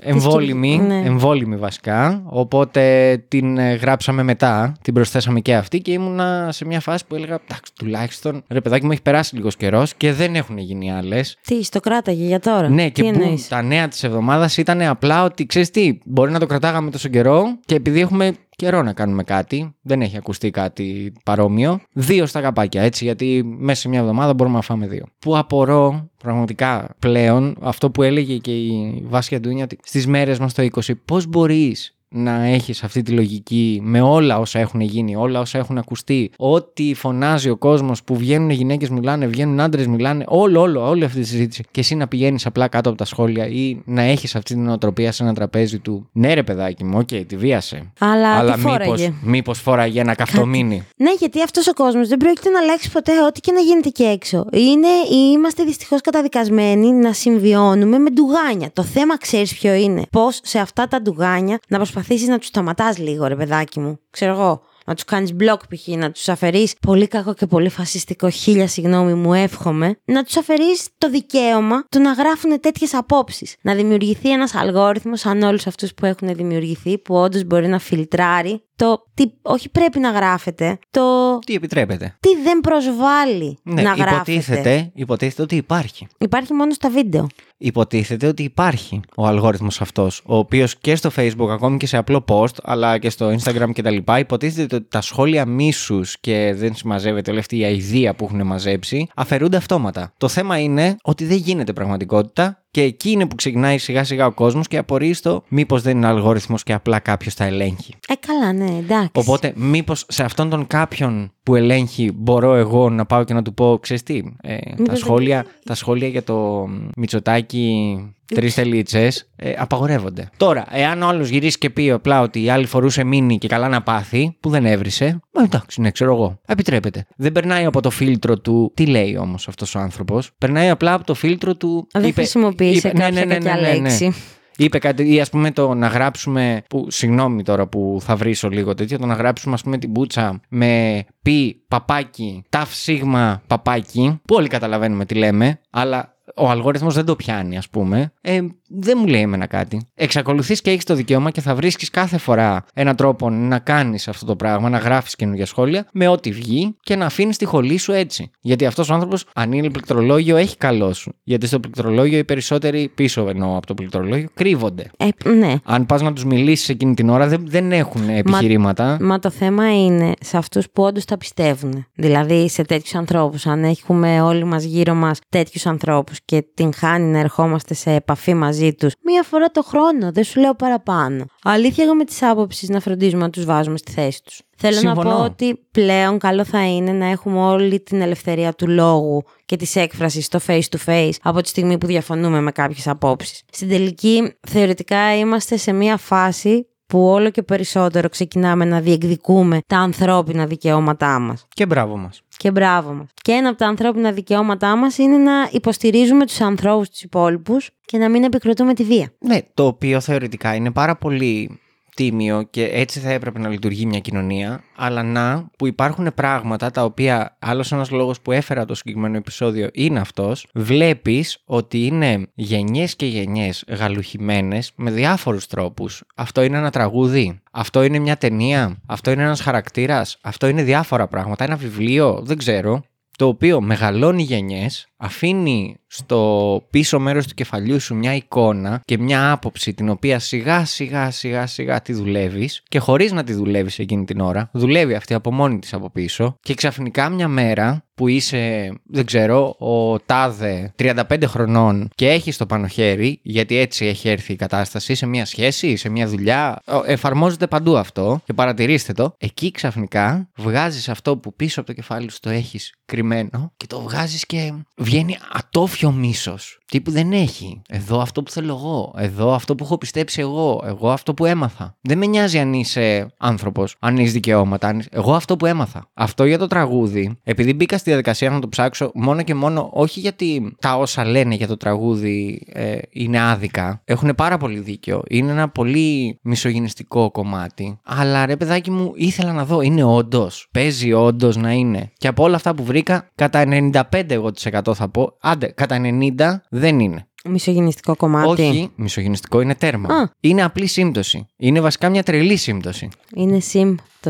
εμβόλυμη, ναι. εμβόλυμη βασικά, οπότε την ε, γράψαμε μετά, την προσθέσαμε και αυτή και ήμουνα σε μια φάση που έλεγα, εντάξει, τουλάχιστον, ρε παιδάκι μου έχει περάσει λίγος καιρός και δεν έχουν γίνει άλλες. Τι, στο κράταγε για τώρα; Ναι, τι και που εννοείς; τα νέα της εβδομάδας ήταν απλά ότι ξέρεις τι, μπορεί να το κρατάγαμε τόσο καιρό και επειδή έχουμε καιρό να κάνουμε κάτι, δεν έχει ακουστεί κάτι παρόμοιο. Δύο στα καπάκια, έτσι, γιατί μέσα σε μια εβδομάδα μπορούμε να φάμε δύο. Που απορώ πραγματικά πλέον αυτό που έλεγε και η Βάσια Ντούνια ότι στις μέρες μας το 20, πώς μπορείς να έχεις αυτή τη λογική με όλα όσα έχουν γίνει, όλα όσα έχουν ακουστεί, ό,τι φωνάζει ο κόσμος που βγαίνουν γυναίκες μιλάνε, βγαίνουν άντρες μιλάνε, όλο, όλο, όλη αυτή τη συζήτηση και εσύ να πηγαίνεις απλά κάτω από τα σχόλια ή να έχεις αυτή την νοοτροπία σε ένα τραπέζι του ναι ρε παιδάκι μου, οκ, τη βίασε. Αλλά, τι μήπως, φόραγε; μήπως φόραγε ένα καυτομίνι. Ναι, γιατί αυτός ο κόσμος δεν πρόκειται να αλλάξει ποτέ ό,τι και να γίνεται εκεί έξω. Είναι, είμαστε δυστυχώς καταδικασμένοι να συμβιώνουμε με ντουγάνια. Το θέμα ξέρεις ποιο είναι. Πώς σε αυτά τα ντουγάνια να προσπαθήσεις να τους σταματάς λίγο, ρε παιδάκι μου. Ξέρω εγώ. Να τους κάνεις block π.χ., να τους αφαιρείς πολύ κακό και πολύ φασιστικό, χίλια συγγνώμη μου εύχομαι, να τους αφαιρείς το δικαίωμα του να γράφουν τέτοιες απόψεις. Να δημιουργηθεί ένας αλγόριθμος σαν όλους αυτούς που έχουν δημιουργηθεί, που όντως μπορεί να φιλτράρει το τι όχι πρέπει να γράφετε, το Τι επιτρέπεται. τι δεν προσβάλλει Ναι, να γράφετε. υποτίθεται, υποτίθεται ότι υπάρχει. Υπάρχει μόνο στα βίντεο. Υποτίθεται ότι υπάρχει ο αλγόριθμος αυτός, ο οποίος και στο facebook, ακόμη και σε απλό post, αλλά και στο instagram και τα λοιπά, υποτίθεται ότι τα σχόλια μίσους και δεν συμμαζεύεται όλη αυτή η αηδία που έχουν μαζέψει, αφαιρούνται αυτόματα. Το θέμα είναι ότι δεν γίνεται πραγματικότητα και εκεί είναι που ξεκινάει σιγά σιγά ο κόσμος και απορρεί στο μήπως δεν είναι αλγόριθμος και απλά κάποιος τα ελέγχει. Ε, καλά, ναι, εντάξει. Οπότε, μήπως σε αυτόν τον κάποιον που ελέγχει, μπορώ εγώ να πάω και να του πω, ξέρεις τι, ε, τα, δεν- σχόλια, τα σχόλια για το Μητσοτάκι τρεις τελίτσες ε, απαγορεύονται. Τώρα, εάν ο άλλος γυρίσει και πει απλά ότι η άλλη φορούσε μήνυ και καλά να πάθει, που δεν έβρισε, ε, εντάξει, ναι, ξέρω εγώ. Επιτρέπεται. Δεν περνάει από το φίλτρο του. Τι λέει όμως αυτός ο άνθρωπος. Περνάει απλά από το φίλτρο του. Δεν χρησιμοποίησε είπε- ναι, κάποια κακιά λέξη. Είπε κάτι, ή ας πούμε το να γράψουμε. Που, συγγνώμη τώρα που θα βρίσω λίγο τέτοιο. Το να γράψουμε, ας πούμε, την μπούτσα με πι παπάκι, ταφ σίγμα παπάκι. Που όλοι καταλαβαίνουμε τι λέμε, αλλά ο αλγόριθμος δεν το πιάνει, ας πούμε, ε, δεν μου λέει εμένα κάτι. Εξακολουθείς και έχεις το δικαίωμα και θα βρίσκεις κάθε φορά έναν τρόπο να κάνεις αυτό το πράγμα, να γράφεις καινούργια σχόλια, με ό,τι βγει και να αφήνεις τη χολή σου έτσι. Γιατί αυτός ο άνθρωπος, αν είναι πληκτρολόγιο, έχει καλό σου. Γιατί στο πληκτρολόγιο οι περισσότεροι, πίσω εννοώ από το πληκτρολόγιο, κρύβονται. Ε, ναι. Αν πας να τους μιλήσεις εκείνη την ώρα, δεν, δεν έχουν επιχειρήματα. Μα το θέμα είναι σε αυτούς που όντως τα πιστεύουν. Δηλαδή σε τέτοιους ανθρώπους. Αν έχουμε όλοι μας γύρω μας τέτοιους ανθρώπους και την χάνει να ερχόμαστε σε επαφή μαζί τους μία φορά το χρόνο, δεν σου λέω παραπάνω. Αλήθεια, εγώ με τις άποψεις να φροντίζουμε να τους βάζουμε στη θέση τους. Θέλω να Συμφωνώ. πω ότι πλέον καλό θα είναι να έχουμε όλη την ελευθερία του λόγου και της έκφρασης στο face to face από τη στιγμή που διαφωνούμε με κάποιες απόψεις. Στην τελική, θεωρητικά είμαστε σε μια φάση που όλο και περισσότερο ξεκινάμε να διεκδικούμε τα ανθρώπινα δικαιώματά μας. Και μπράβο μας. Και μπράβο μας. Και ένα από τα ανθρώπινα δικαιώματά μας είναι να υποστηρίζουμε τους ανθρώπους τους υπόλοιπους και να μην επικροτούμε τη βία. Ναι, το οποίο θεωρητικά είναι πάρα πολύ τίμιο και έτσι θα έπρεπε να λειτουργεί μια κοινωνία, αλλά να που υπάρχουν πράγματα τα οποία άλλος ένας λόγος που έφερα το συγκεκριμένο επεισόδιο είναι αυτός, βλέπεις ότι είναι γενιές και γενιές γαλουχημένες με διάφορους τρόπους. Αυτό είναι ένα τραγούδι. Αυτό είναι μια ταινία. Αυτό είναι ένας χαρακτήρας. Αυτό είναι διάφορα πράγματα. Ένα βιβλίο. Δεν ξέρω το οποίο μεγαλώνει γενιές, αφήνει στο πίσω μέρος του κεφαλιού σου μια εικόνα και μια άποψη την οποία σιγά σιγά σιγά σιγά τη δουλεύεις και χωρίς να τη δουλεύεις εκείνη την ώρα, δουλεύει αυτή από μόνη της από πίσω και ξαφνικά μια μέρα που είσαι, δεν ξέρω, ο τάδε 35 χρονών και έχεις το πάνω χέρι, γιατί έτσι έχει έρθει η κατάσταση, σε μια σχέση, σε μια δουλειά, ο- εφαρμόζεται παντού αυτό και παρατηρήστε το, εκεί ξαφνικά βγάζεις αυτό που πίσω από το κεφάλι σου το έχεις κρυμμένο και το βγάζεις και βγαίνει ατόφιο μίσος. Τύπου δεν έχει. Εδώ αυτό που θέλω εγώ. Εδώ αυτό που έχω πιστέψει εγώ. Εγώ αυτό που έμαθα. Δεν με νοιάζει αν είσαι άνθρωπος, αν έχεις δικαιώματα. Αν... είσαι- Εγώ αυτό που έμαθα. Αυτό για το τραγούδι, επειδή μπήκα στη διαδικασία να το ψάξω μόνο και μόνο, όχι γιατί τα όσα λένε για το τραγούδι ε, είναι άδικα. Έχουν πάρα πολύ δίκιο. Είναι ένα πολύ μισογυνιστικό κομμάτι. Αλλά ρε παιδάκι μου, ήθελα να δω. Είναι όντως. Παίζει όντως να είναι. Και από όλα αυτά που βρήκα, κατά 95% εγώ της εκατό θα πω. Άντε, κατά 90% δεν είναι. Μισογενιστικό κομμάτι. Όχι, μισογενιστικό είναι τέρμα. Α. Είναι απλή σύμπτωση. Είναι βασικά μια τρελή σύμπτωση. Είναι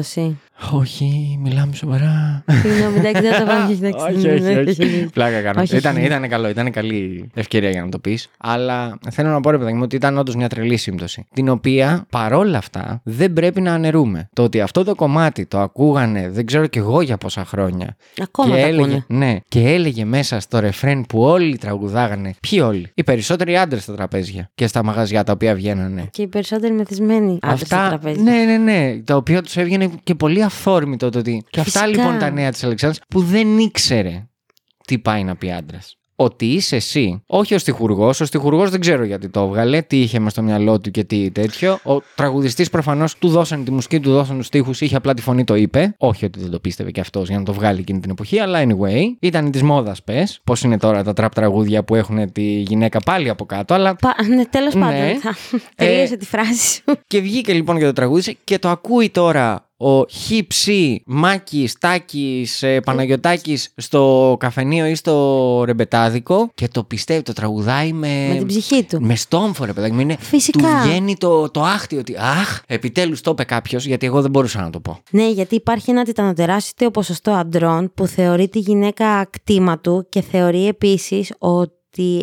σύμπτωση. Όχι, μιλάμε σοβαρά. Συγγνώμη, εντάξει, δεν το βάλω. όχι, όχι, όχι. Πλάκα κάνω. Όχι, Ήταν, όχι. ήταν καλό, ήταν καλή ευκαιρία για να το πεις. Αλλά θέλω να πω, ρε παιδάκι μου, ότι ήταν όντως μια τρελή σύμπτωση. Την οποία παρόλα αυτά δεν πρέπει να αναιρούμε. Το ότι αυτό το κομμάτι το ακούγανε δεν ξέρω κι εγώ για πόσα χρόνια. Ακόμα και τα έλεγε, ακούνε. ναι, και έλεγε μέσα στο ρεφρέν που όλοι τραγουδάγανε. Ποιοι όλοι. Οι περισσότεροι άντρες στα τραπέζια και στα μαγαζιά τα οποία βγαίνανε. Και οι περισσότεροι μεθυσμένοι άντρες στο Αυτά, τραπέζι. ναι, ναι, ναι. Τα οποία τους έβγαινε και πολύ αυθόρμητο το ότι. Και αυτά Φυσικά. λοιπόν τα νέα της Αλεξάνδρας που δεν ήξερε τι πάει να πει άντρας. Ότι είσαι εσύ, όχι ο στιχουργός. Ο στιχουργός δεν ξέρω γιατί το έβγαλε, τι είχε μες στο μυαλό του και τι τέτοιο. Ο τραγουδιστής προφανώς του δώσανε τη μουσική, του δώσανε τους τοίχου, είχε απλά τη φωνή, το είπε. Όχι ότι δεν το πίστευε και αυτός για να το βγάλει εκείνη την εποχή, αλλά anyway. Ήταν της μόδας, πες. Πώς είναι τώρα τα τραπ τραγούδια που έχουν τη γυναίκα πάλι από κάτω, αλλά Πα... Ναι, τέλος Ναι. πάντων. Θα... Τελείωσε τη φράση σου. Και βγήκε λοιπόν και το τραγούδισε και το ακούει τώρα ο Χίψη Μάκης Τάκης Παναγιωτάκης στο καφενείο ή στο ρεμπετάδικο και το πιστεύει, το τραγουδάει με. Με την ψυχή του. Με στόμφο, ρε παιδάκι μου. Είναι... Φυσικά. Του βγαίνει το, το άχτι ότι Αχ, επιτέλους το είπε κάποιος, γιατί εγώ δεν μπορούσα να το πω. Ναι, γιατί υπάρχει ένα τιτανοτεράστιο ποσοστό αντρών που θεωρεί τη γυναίκα κτήμα του και θεωρεί επίσης ότι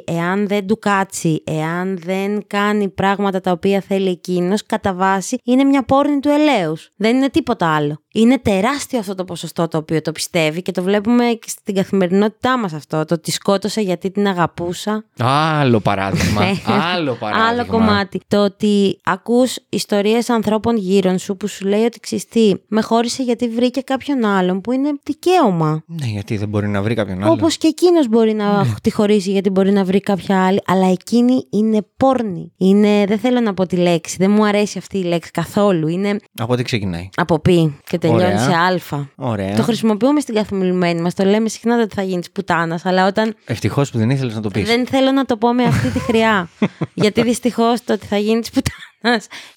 εάν δεν του κάτσει, εάν δεν κάνει πράγματα τα οποία θέλει εκείνος, κατά βάση είναι μια πόρνη του ελέους. Δεν είναι τίποτα άλλο. Είναι τεράστιο αυτό το ποσοστό το οποίο το πιστεύει και το βλέπουμε και στην καθημερινότητά μας αυτό. Το ότι σκότωσε γιατί την αγαπούσα. Άλλο παράδειγμα. άλλο παράδειγμα. Άλλο κομμάτι. Το ότι ακούς ιστορίες ανθρώπων γύρω σου που σου λέει ότι ξυστή με χώρισε γιατί βρήκε κάποιον άλλον που είναι δικαίωμα. Ναι, γιατί δεν μπορεί να βρει κάποιον άλλο. Όπως και εκείνος μπορεί να τη χωρίσει γιατί μπορεί να βρει κάποια άλλη, αλλά εκείνη είναι πόρνη. Είναι, δεν θέλω να πω τη λέξη, δεν μου αρέσει αυτή η λέξη καθόλου. Είναι Από τι ξεκινάει. από πι και τελειώνει Ωραία. σε άλφα. Ωραία. Το χρησιμοποιούμε στην καθημερινή μας. Το λέμε συχνά ότι θα γίνει της πουτάνας, αλλά όταν Ευτυχώς που δεν ήθελες να το πεις. δεν θέλω να το πω με αυτή τη χροιά. γιατί δυστυχώς το ότι θα γίνει της πουτάνας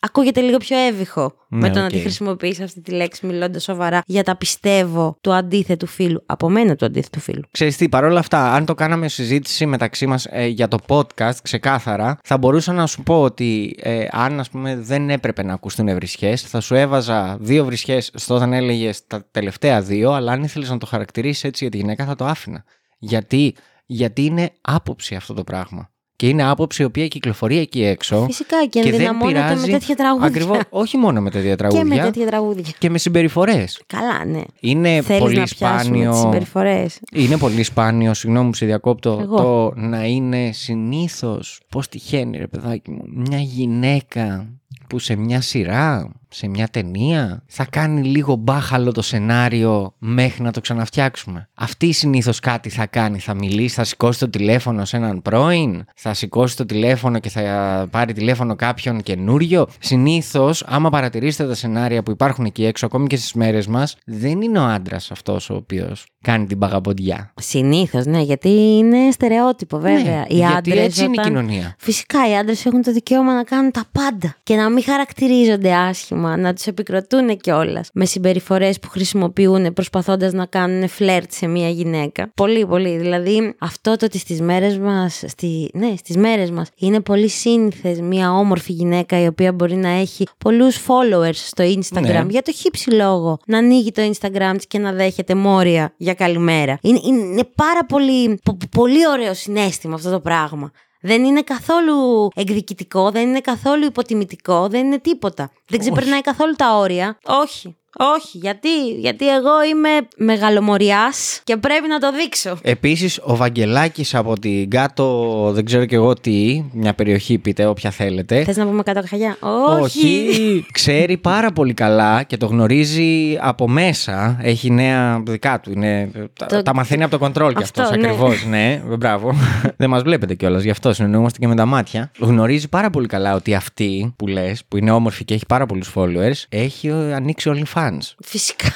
ακούγεται λίγο πιο εύηχο με Ναι, το να οκ. τη χρησιμοποιήσει αυτή τη λέξη μιλώντας σοβαρά για τα πιστεύω του αντίθετου φύλου. Από μένα του αντίθετου φύλου. Ξέρεις τι, παρόλα αυτά, αν το κάναμε συζήτηση μεταξύ μας ε, για το podcast ξεκάθαρα, θα μπορούσα να σου πω ότι ε, αν ας πούμε δεν έπρεπε να ακουστούν βρισχές, θα σου έβαζα δύο βρισχές στο όταν έλεγες τα τελευταία δύο, αλλά αν ήθελες να το χαρακτηρίσεις έτσι για τη γυναίκα θα το άφηνα. Γιατί, γιατί είναι άποψη αυτό το πράγμα. Και είναι άποψη η οποία κυκλοφορεί εκεί έξω. Φυσικά και δεν ενδυναμώνεται με πειράζει- τέτοια τραγούδια. Ακριβώς, όχι μόνο με τέτοια Και τραγούδια. με τέτοια τραγούδια. και με συμπεριφορές. Καλά, ναι. Είναι Θέλεις πολύ να πιάσουμε σπάνιο. τις συμπεριφορές. Είναι πολύ σπάνιο, συγγνώμη που σε διακόπτω, Εγώ. το να είναι συνήθως. Πώς τυχαίνει, ρε παιδάκι μου, μια γυναίκα που σε μια σειρά, σε μια ταινία, θα κάνει λίγο μπάχαλο το σενάριο μέχρι να το ξαναφτιάξουμε. Αυτή συνήθως κάτι θα κάνει. Θα μιλήσει, θα σηκώσει το τηλέφωνο σε έναν πρώην, θα σηκώσει το τηλέφωνο και θα πάρει τηλέφωνο κάποιον καινούριο. Συνήθως, άμα παρατηρήσετε τα σενάρια που υπάρχουν εκεί έξω, ακόμη και στις μέρες μας, δεν είναι ο άντρας αυτός ο οποίος κάνει την παγαποντιά. Συνήθως, ναι, γιατί είναι στερεότυπο, βέβαια. Ναι, οι γιατί άντρες έτσι είναι η όταν- κοινωνία. Φυσικά οι άντρες έχουν το δικαίωμα να κάνουν τα πάντα και να μην χαρακτηρίζονται άσχημα, να του επικροτούν κιόλας με συμπεριφορές που χρησιμοποιούν προσπαθώντας να κάνουν φλερτ σε μια γυναίκα. Πολύ, πολύ. Δηλαδή αυτό το ότι στις μέρες μας, στη, ναι, στις μέρες μας είναι πολύ σύνηθε μια όμορφη γυναίκα η οποία μπορεί να έχει πολλούς followers στο Instagram Ναι. για το χύψη λόγο να ανοίγει το Instagram της και να δέχεται μόρια για καλημέρα. Είναι, είναι πάρα πολύ, πο- πολύ ωραίο συνέστημα αυτό το πράγμα. Δεν είναι καθόλου εκδικητικό, δεν είναι καθόλου υποτιμητικό, δεν είναι τίποτα. Δεν ξεπερνάει καθόλου τα όρια. Όχι. Όχι, γιατί, γιατί εγώ είμαι μεγαλομοριάς και πρέπει να το δείξω. Επίσης, ο Βαγγελάκης από την κάτω, δεν ξέρω και εγώ τι, μια περιοχή πείτε, όποια θέλετε. Θες να πούμε κάτω χαγιά. Ξέρει πάρα πολύ καλά και το γνωρίζει από μέσα. Έχει νέα δικά του. Είναι, τα, Το- τα μαθαίνει από το κοντρόλ κι αυτό. Αυτός, ναι. Ακριβώς, ναι. Μπράβο. Δεν μας βλέπετε κιόλας, γι' αυτό συνεννοούμαστε και με τα μάτια. Γνωρίζει πάρα πολύ καλά ότι αυτή που λες, που είναι όμορφη και έχει πάρα πολλούς followers, έχει ε, ανοίξει OnlyFans. Φυσικά.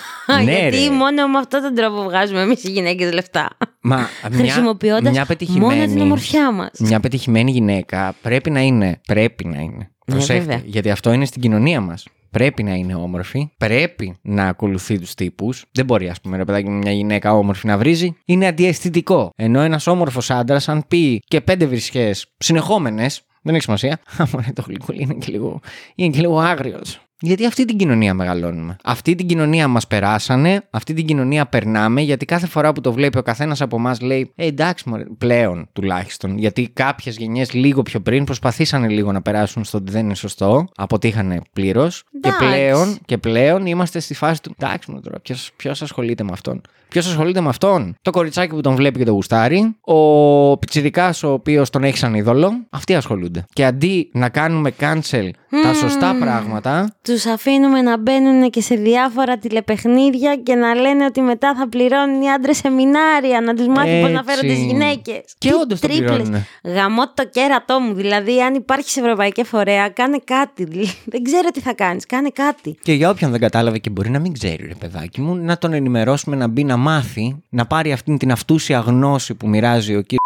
Ναι, γιατί ρε. μόνο με αυτόν τον τρόπο βγάζουμε εμείς οι γυναίκες λεφτά. Μα μια, Χρησιμοποιώντας μια μόνο πετυχημένη, την ομορφιά μας. μια πετυχημένη γυναίκα πρέπει να είναι. Πρέπει να είναι. Ναι, Προσέχτε, βέβαια. γιατί αυτό είναι στην κοινωνία μας. Πρέπει να είναι όμορφη, πρέπει να ακολουθεί τους τύπους. Δεν μπορεί, ας πούμε, ρε παιδάκι μου, μια γυναίκα όμορφη να βρίζει. Είναι αντιαισθητικό. Ενώ ένας όμορφος άντρας, αν πει και πέντε βρισχές συνεχόμενες, δεν έχει σημασία. Αμore, το γλυκούλι είναι και λίγο, είναι και λίγο άγριος. Γιατί αυτή την κοινωνία μεγαλώνουμε. Αυτή την κοινωνία μας περάσανε, αυτή την κοινωνία περνάμε, γιατί κάθε φορά που το βλέπει ο καθένας από εμάς λέει Ε, εντάξει, μωρέ, πλέον τουλάχιστον. Γιατί κάποιες γενιές λίγο πιο πριν προσπαθήσανε λίγο να περάσουν στο ότι δεν είναι σωστό, αποτύχανε πλήρως. Και Εντάξει. πλέον, και πλέον είμαστε στη φάση του Εντάξει, μου τώρα, ποιος ασχολείται με αυτόν. Ποιος ασχολείται με αυτόν, το κοριτσάκι που τον βλέπει και το γουστάρει, ο πιτσιρικάς ο οποίος τον έχει σαν είδωλο, αυτοί ασχολούνται. Και αντί να κάνουμε cancel τα σωστά πράγματα, Τους αφήνουμε να μπαίνουν και σε διάφορα τηλεπαιχνίδια και να λένε ότι μετά θα πληρώνουν οι άντρες σεμινάρια να τους μάθει πώς να Έτσι. φέρουν τις γυναίκες. Και όντως το πληρώνουνε. Γαμώ το κέρατό μου. Δηλαδή, αν υπάρχει σε ευρωπαϊκή φορέα, κάνε κάτι. Δηλαδή, Δεν ξέρω τι θα κάνεις. Κάνε κάτι. Και για όποιον δεν κατάλαβε και μπορεί να μην ξέρει, ρε παιδάκι μου, να τον ενημερώσουμε να μπει να μάθει, να πάρει αυτήν την αυτούσια γνώση που μοιράζει ο κύριος.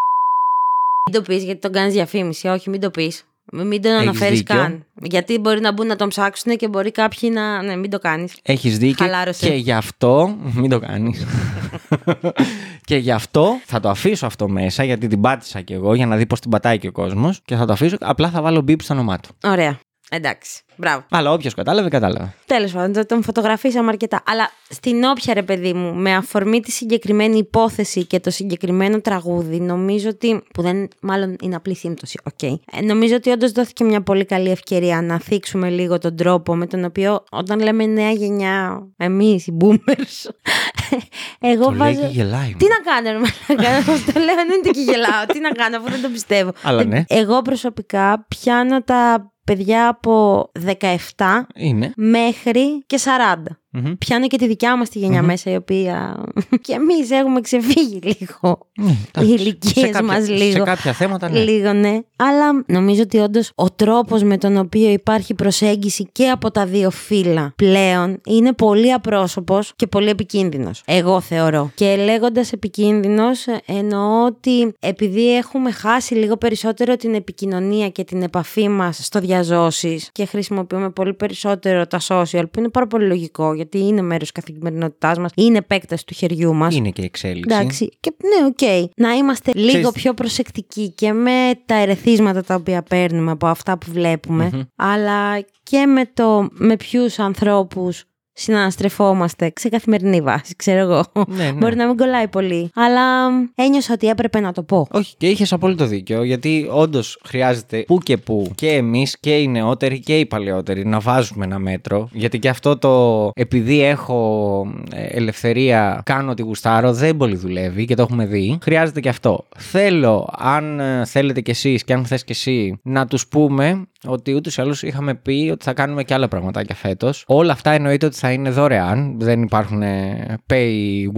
Μην το πεις γιατί τον κάνεις διαφήμιση. Όχι, μην το πεις. Μην τον Έχεις αναφέρεις δίκιο. καν. Γιατί μπορεί να μπουν να τον ψάξουν και μπορεί κάποιοι να. Ναι, μην το κάνεις. Έχεις δίκιο. Χαλάρωσε. Και γι' αυτό. Μην το κάνεις. και γι' αυτό θα το αφήσω αυτό μέσα, γιατί την πάτησα κι εγώ για να δει πώς την πατάει και ο κόσμος. Και θα το αφήσω. Απλά θα βάλω beep στο όνομά του. Ωραία. Εντάξει. Μπράβο. Αλλά όποιος κατάλαβε, κατάλαβε. Τέλος πάντων, το- τον φωτογραφίσαμε αρκετά. Αλλά στην όποια ρε παιδί μου, με αφορμή τη συγκεκριμένη υπόθεση και το συγκεκριμένο τραγούδι, νομίζω ότι. που δεν, μάλλον είναι απλή σύμπτωση, οκ. Ε, νομίζω ότι όντως δόθηκε μια πολύ καλή ευκαιρία να θίξουμε λίγο τον τρόπο με τον οποίο, όταν λέμε νέα γενιά, εμείς οι boomers. εγώ Το λέει βάζω. και γελάει. Τι να κάνω, ρε μαλάκα, το λέω, δεν είναι και γελάω. Τι να κάνω, αφού δεν το πιστεύω. Αλλά Ε, ναι. Εγώ προσωπικά πιάνω τα παιδιά από 17 Είναι. μέχρι και 40. Μμμ. Πιάνω και τη δικιά μας τη γενια μέσα, η οποία και εμείς έχουμε ξεφύγει λίγο. Ναι, Οι εντάξει. ηλικίες Σε κάποια- μας Σε λίγο. κάποια θέματα, ναι. Λίγο ναι. Αλλά νομίζω ότι όντως ο τρόπος με τον οποίο υπάρχει προσέγγιση και από τα δύο φύλλα πλέον είναι πολύ απρόσωπος και πολύ επικίνδυνος. Εγώ θεωρώ. Και λέγοντας επικίνδυνος ε, εννοώ ότι επειδή έχουμε χάσει λίγο περισσότερο την επικοινωνία και την επαφή μας στο διαζώσεις και χρησιμοποιούμε πολύ περισσότερο τα social που είναι πάρα πολύ λογικό γιατί είναι μέρος της καθημερινότητάς μας, είναι επέκταση του χεριού μας. Είναι και εξέλιξη. Εντάξει. Και ναι, οκ. Να είμαστε λίγο Ξέρεις- πιο προσεκτικοί και με τα ερεθίσματα τα οποία παίρνουμε από αυτά που βλέπουμε αλλά και με το με ποιους ανθρώπους συναναστρεφόμαστε σε καθημερινή βάση, ξέρω εγώ. Ναι, ναι. Μπορεί να μην κολλάει πολύ. Αλλά ένιωσα ότι έπρεπε να το πω. Όχι, και είχες απόλυτο δίκιο, γιατί όντως χρειάζεται που και που και εμείς και οι νεότεροι και οι παλαιότεροι να βάζουμε ένα μέτρο. Γιατί και αυτό το επειδή έχω ε, ελευθερία, κάνω ό,τι γουστάρω, δεν πολύ δουλεύει και το έχουμε δει. Χρειάζεται και αυτό. Θέλω, αν ε, θέλετε κι εσείς και αν θες κι εσύ, να τους πούμε ότι ούτως ή άλλως είχαμε πει ότι θα κάνουμε και άλλα πραγματάκια φέτος. Όλα αυτά εννοείται ότι θα είναι δωρεάν. Δεν υπάρχουν ε, pay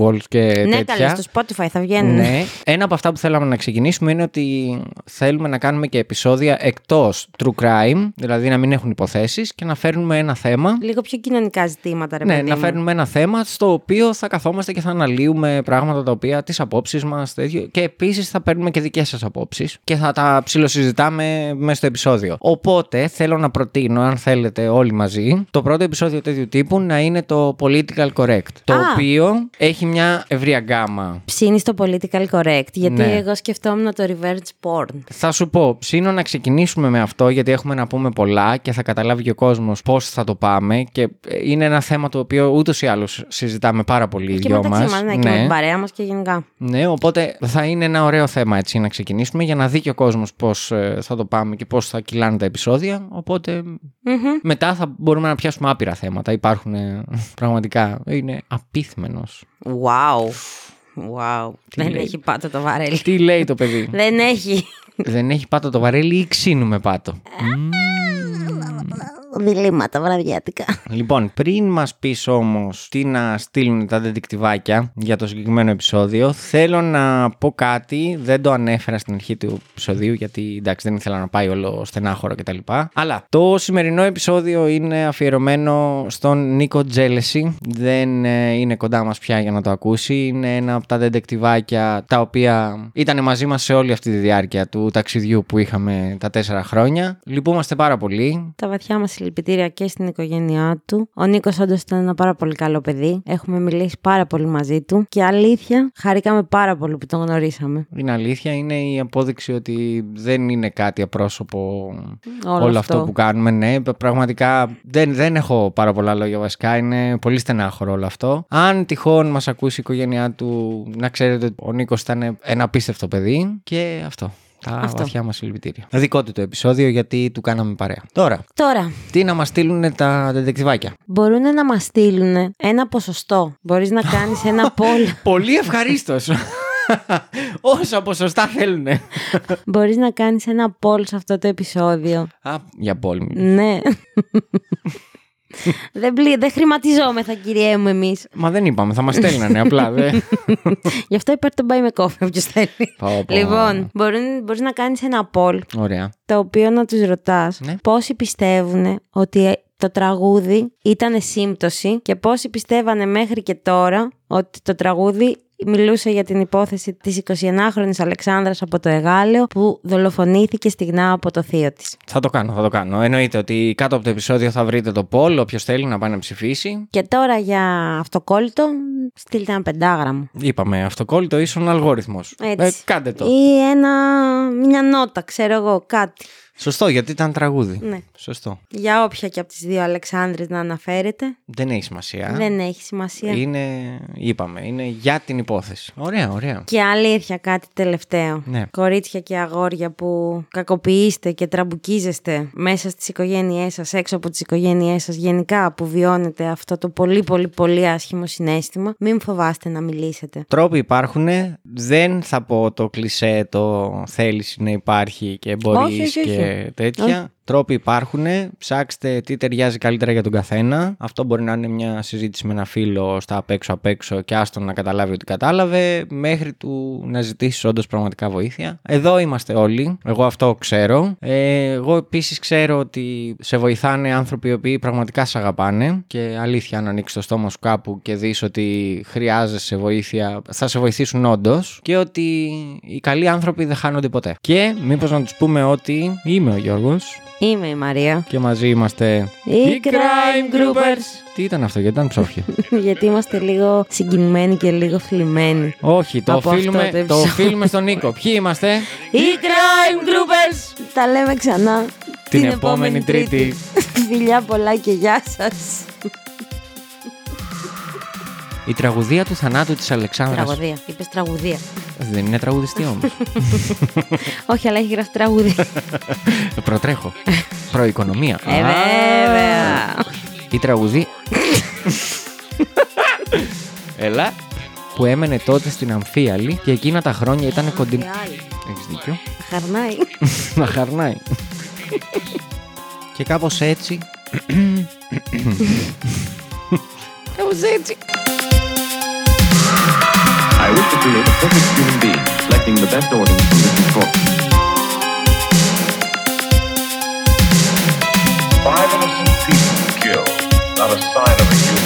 walls και ναι, τέτοια. καλά, στο Spotify θα βγαίνουν. Ναι. Ένα από αυτά που θέλαμε να ξεκινήσουμε είναι ότι θέλουμε να κάνουμε και επεισόδια εκτός true crime, δηλαδή να μην έχουν υποθέσεις και να φέρνουμε ένα θέμα. Λίγο πιο κοινωνικά ζητήματα, ρε Ναι, παιδί να μου. φέρνουμε ένα θέμα στο οποίο θα καθόμαστε και θα αναλύουμε πράγματα τα οποία τις απόψεις μας και επίσης θα παίρνουμε και δικές σας απόψεις και θα τα ψιλοσυζητάμε μέσα στο επεισόδιο. Οπότε θέλω να προτείνω, αν θέλετε όλοι μαζί, το πρώτο επεισόδιο τέτοιου τύπου να είναι το political correct. Το Α. οποίο έχει μια ευρία γκάμα Ψήνεις το political correct, γιατί Ναι. εγώ σκεφτόμουν το revenge porn. Θα σου πω, ψήνω να ξεκινήσουμε με αυτό γιατί έχουμε να πούμε πολλά και θα καταλάβει και ο κόσμος πώς θα το πάμε. Και ε, είναι ένα θέμα το οποίο ούτως ή άλλως συζητάμε πάρα πολύ οι Και δυο μεταξύ μας. μας, ναι, και με την παρέα μας και γενικά. ναι, οπότε θα είναι ένα ωραίο θέμα έτσι να ξεκινήσουμε για να δει και ο κόσμος πώς θα το πάμε και πώς θα κυλάνε τα επεισόδια. Οπότε Μμμ. μετά θα μπορούμε να πιάσουμε άπειρα θέματα. Υπάρχουν ε, πραγματικά. Είναι απίθμενος. Wow. Wow. Δεν λέει; έχει πάτο το βαρέλι. Τι λέει το παιδί; Δεν έχει. Δεν έχει πάτο το βαρέλι ή ξύνουμε πάτο; Διλήμματα βραδιάτικα. Λοιπόν, πριν μας πεις όμως τι να στείλουν τα δεντικτυβάκια για το συγκεκριμένο επεισόδιο, θέλω να πω κάτι. Δεν το ανέφερα στην αρχή του επεισοδίου, γιατί εντάξει, δεν ήθελα να πάει όλο στενάχωρο κτλ. Αλλά το σημερινό επεισόδιο είναι αφιερωμένο στον Νίκο Τζέλεση. Δεν ε, είναι κοντά μας πια για να το ακούσει. Είναι ένα από τα δεντεκτυβάκια τα οποία ήταν μαζί μας σε όλη αυτή τη διάρκεια του ταξιδιού που είχαμε τα τέσσερα χρόνια. Λυπούμαστε πάρα πολύ. Τα βαθιά μας συλληπιτήρια και στην οικογένειά του. Ο Νίκος όντως ήταν ένα πάρα πολύ καλό παιδί. Έχουμε μιλήσει πάρα πολύ μαζί του. Και αλήθεια, χαρήκαμε πάρα πολύ που τον γνωρίσαμε. Είναι αλήθεια, είναι η απόδειξη ότι δεν είναι κάτι απρόσωπο Όλο, όλο, αυτό. που κάνουμε. Ναι, πραγματικά δεν, δεν έχω πάρα πολλά λόγια βασικά. Είναι πολύ στενάχωρο όλο αυτό. Αν τυχόν μας ακούσει η οικογένειά του, να ξέρετε ότι ο Νίκος ήταν ένα απίστευτο παιδί και αυτό. Τα Αυτό. βαθιά μας συλληπιτήρια. Δικό του το επεισόδιο γιατί του κάναμε παρέα. Τώρα, Τώρα, τι να μας στείλουν τα δεντεκτυβάκια. μπορούν να μας στείλουν ένα ποσοστό. Μπορείς να κάνεις ένα poll. Πολύ ευχαρίστως. Όσα ποσοστά θέλουν. Μπορείς να κάνεις ένα poll σε αυτό το επεισόδιο. Α, για πόλεμη. Ναι. δεν, πλη... δεν χρηματιζόμεθα, κυριέ μου, εμείς. Μα δεν είπαμε, θα μας στέλνανε απλά. Δε. Γι' αυτό υπάρχει το buy me coffee, όποιος θέλει. Πω, πω. Λοιπόν, μπορεί μπορείς να κάνεις ένα poll Ωραία. το οποίο να τους ρωτάς Ναι. πόσοι πιστεύουν ότι το τραγούδι ήταν σύμπτωση και πόσοι πιστεύανε μέχρι και τώρα ότι το τραγούδι Μιλούσε για την υπόθεση της 29χρονη Αλεξάνδρας από το Εγάλεο που δολοφονήθηκε στιγνά από το θείο της. Θα το κάνω, θα το κάνω. Εννοείται ότι κάτω από το επεισόδιο θα βρείτε το poll, όποιος θέλει να πάει να ψηφίσει. Και τώρα για αυτοκόλλητο, στείλτε ένα πεντάγραμμο. Είπαμε, αυτοκόλλητο ίσον αλγόριθμος. Έτσι. Ε, κάντε το. Ή ένα, μια νότα, ξέρω εγώ, κάτι. Σωστό, γιατί ήταν τραγούδι. Ναι. Σωστό. Για όποια και από τις δύο Αλεξάνδρες να αναφέρετε. Δεν έχει σημασία. Δεν έχει σημασία. Είναι, είπαμε, είναι για την υπόθεση. Ωραία, ωραία. Και αλήθεια κάτι τελευταίο. Ναι. Κορίτσια και αγόρια που κακοποιείστε και τραμπουκίζεστε μέσα στις οικογένειές σας, έξω από τις οικογένειές σας, γενικά που βιώνετε αυτό το πολύ πολύ πολύ άσχημο συνέστημα, μην φοβάστε να μιλήσετε. Τρόποι υπάρχουν. Δεν θα πω το κλισέ το θέληση να υπάρχει και μπορείς Όχι, όχι, όχι. και τέτοια. Τρόποι υπάρχουν. Ψάξτε τι ταιριάζει καλύτερα για τον καθένα. Αυτό μπορεί να είναι μια συζήτηση με ένα φίλο στα απ' έξω απ' έξω και άστον να καταλάβει ότι κατάλαβε, μέχρι του να ζητήσεις όντως πραγματικά βοήθεια. Εδώ είμαστε όλοι. Εγώ αυτό ξέρω. Ε, εγώ επίσης ξέρω ότι σε βοηθάνε άνθρωποι οι οποίοι πραγματικά σε αγαπάνε. Και αλήθεια, αν ανοίξεις το στόμα σου κάπου και δεις ότι χρειάζεσαι βοήθεια, θα σε βοηθήσουν όντως. Και ότι οι καλοί άνθρωποι δεν χάνονται ποτέ. Και μήπως να τους πούμε ότι είμαι ο Γιώργος. Είμαι η Μαρία. Και μαζί είμαστε. Οι Crime Groupers. Τι ήταν αυτό, γιατί ήταν ψόφια; Γιατί είμαστε λίγο συγκινημένοι και λίγο θλιμμένοι. Όχι, το Από αυτό οφείλουμε, το το επεισόδιο. οφείλουμε στον Νίκο. Ποιοι είμαστε; Οι Crime Groupers! Τα λέμε ξανά Την επόμενη Τρίτη. Φιλιά πολλά και γεια σας. Η τραγουδία του θανάτου της Αλεξάνδρας. Τραγωδία. Είπες τραγουδία. Δεν είναι τραγουδιστή όμως. Όχι, αλλά έχει γραφτεί τραγούδι. Προτρέχω. Προοικονομία. ε, βέβαια. Η τραγουδή. Έλα. Που έμενε τότε στην Αμφίαλη και εκείνα τα χρόνια ήταν κοντινή. Έχεις δίκιο. Χαρνάει. Να χαρνάει. και κάπως έτσι. κάπως έτσι. I wish to create a perfect human being, selecting the best organs from this misfortune. Five innocent people killed, not a sign of a human.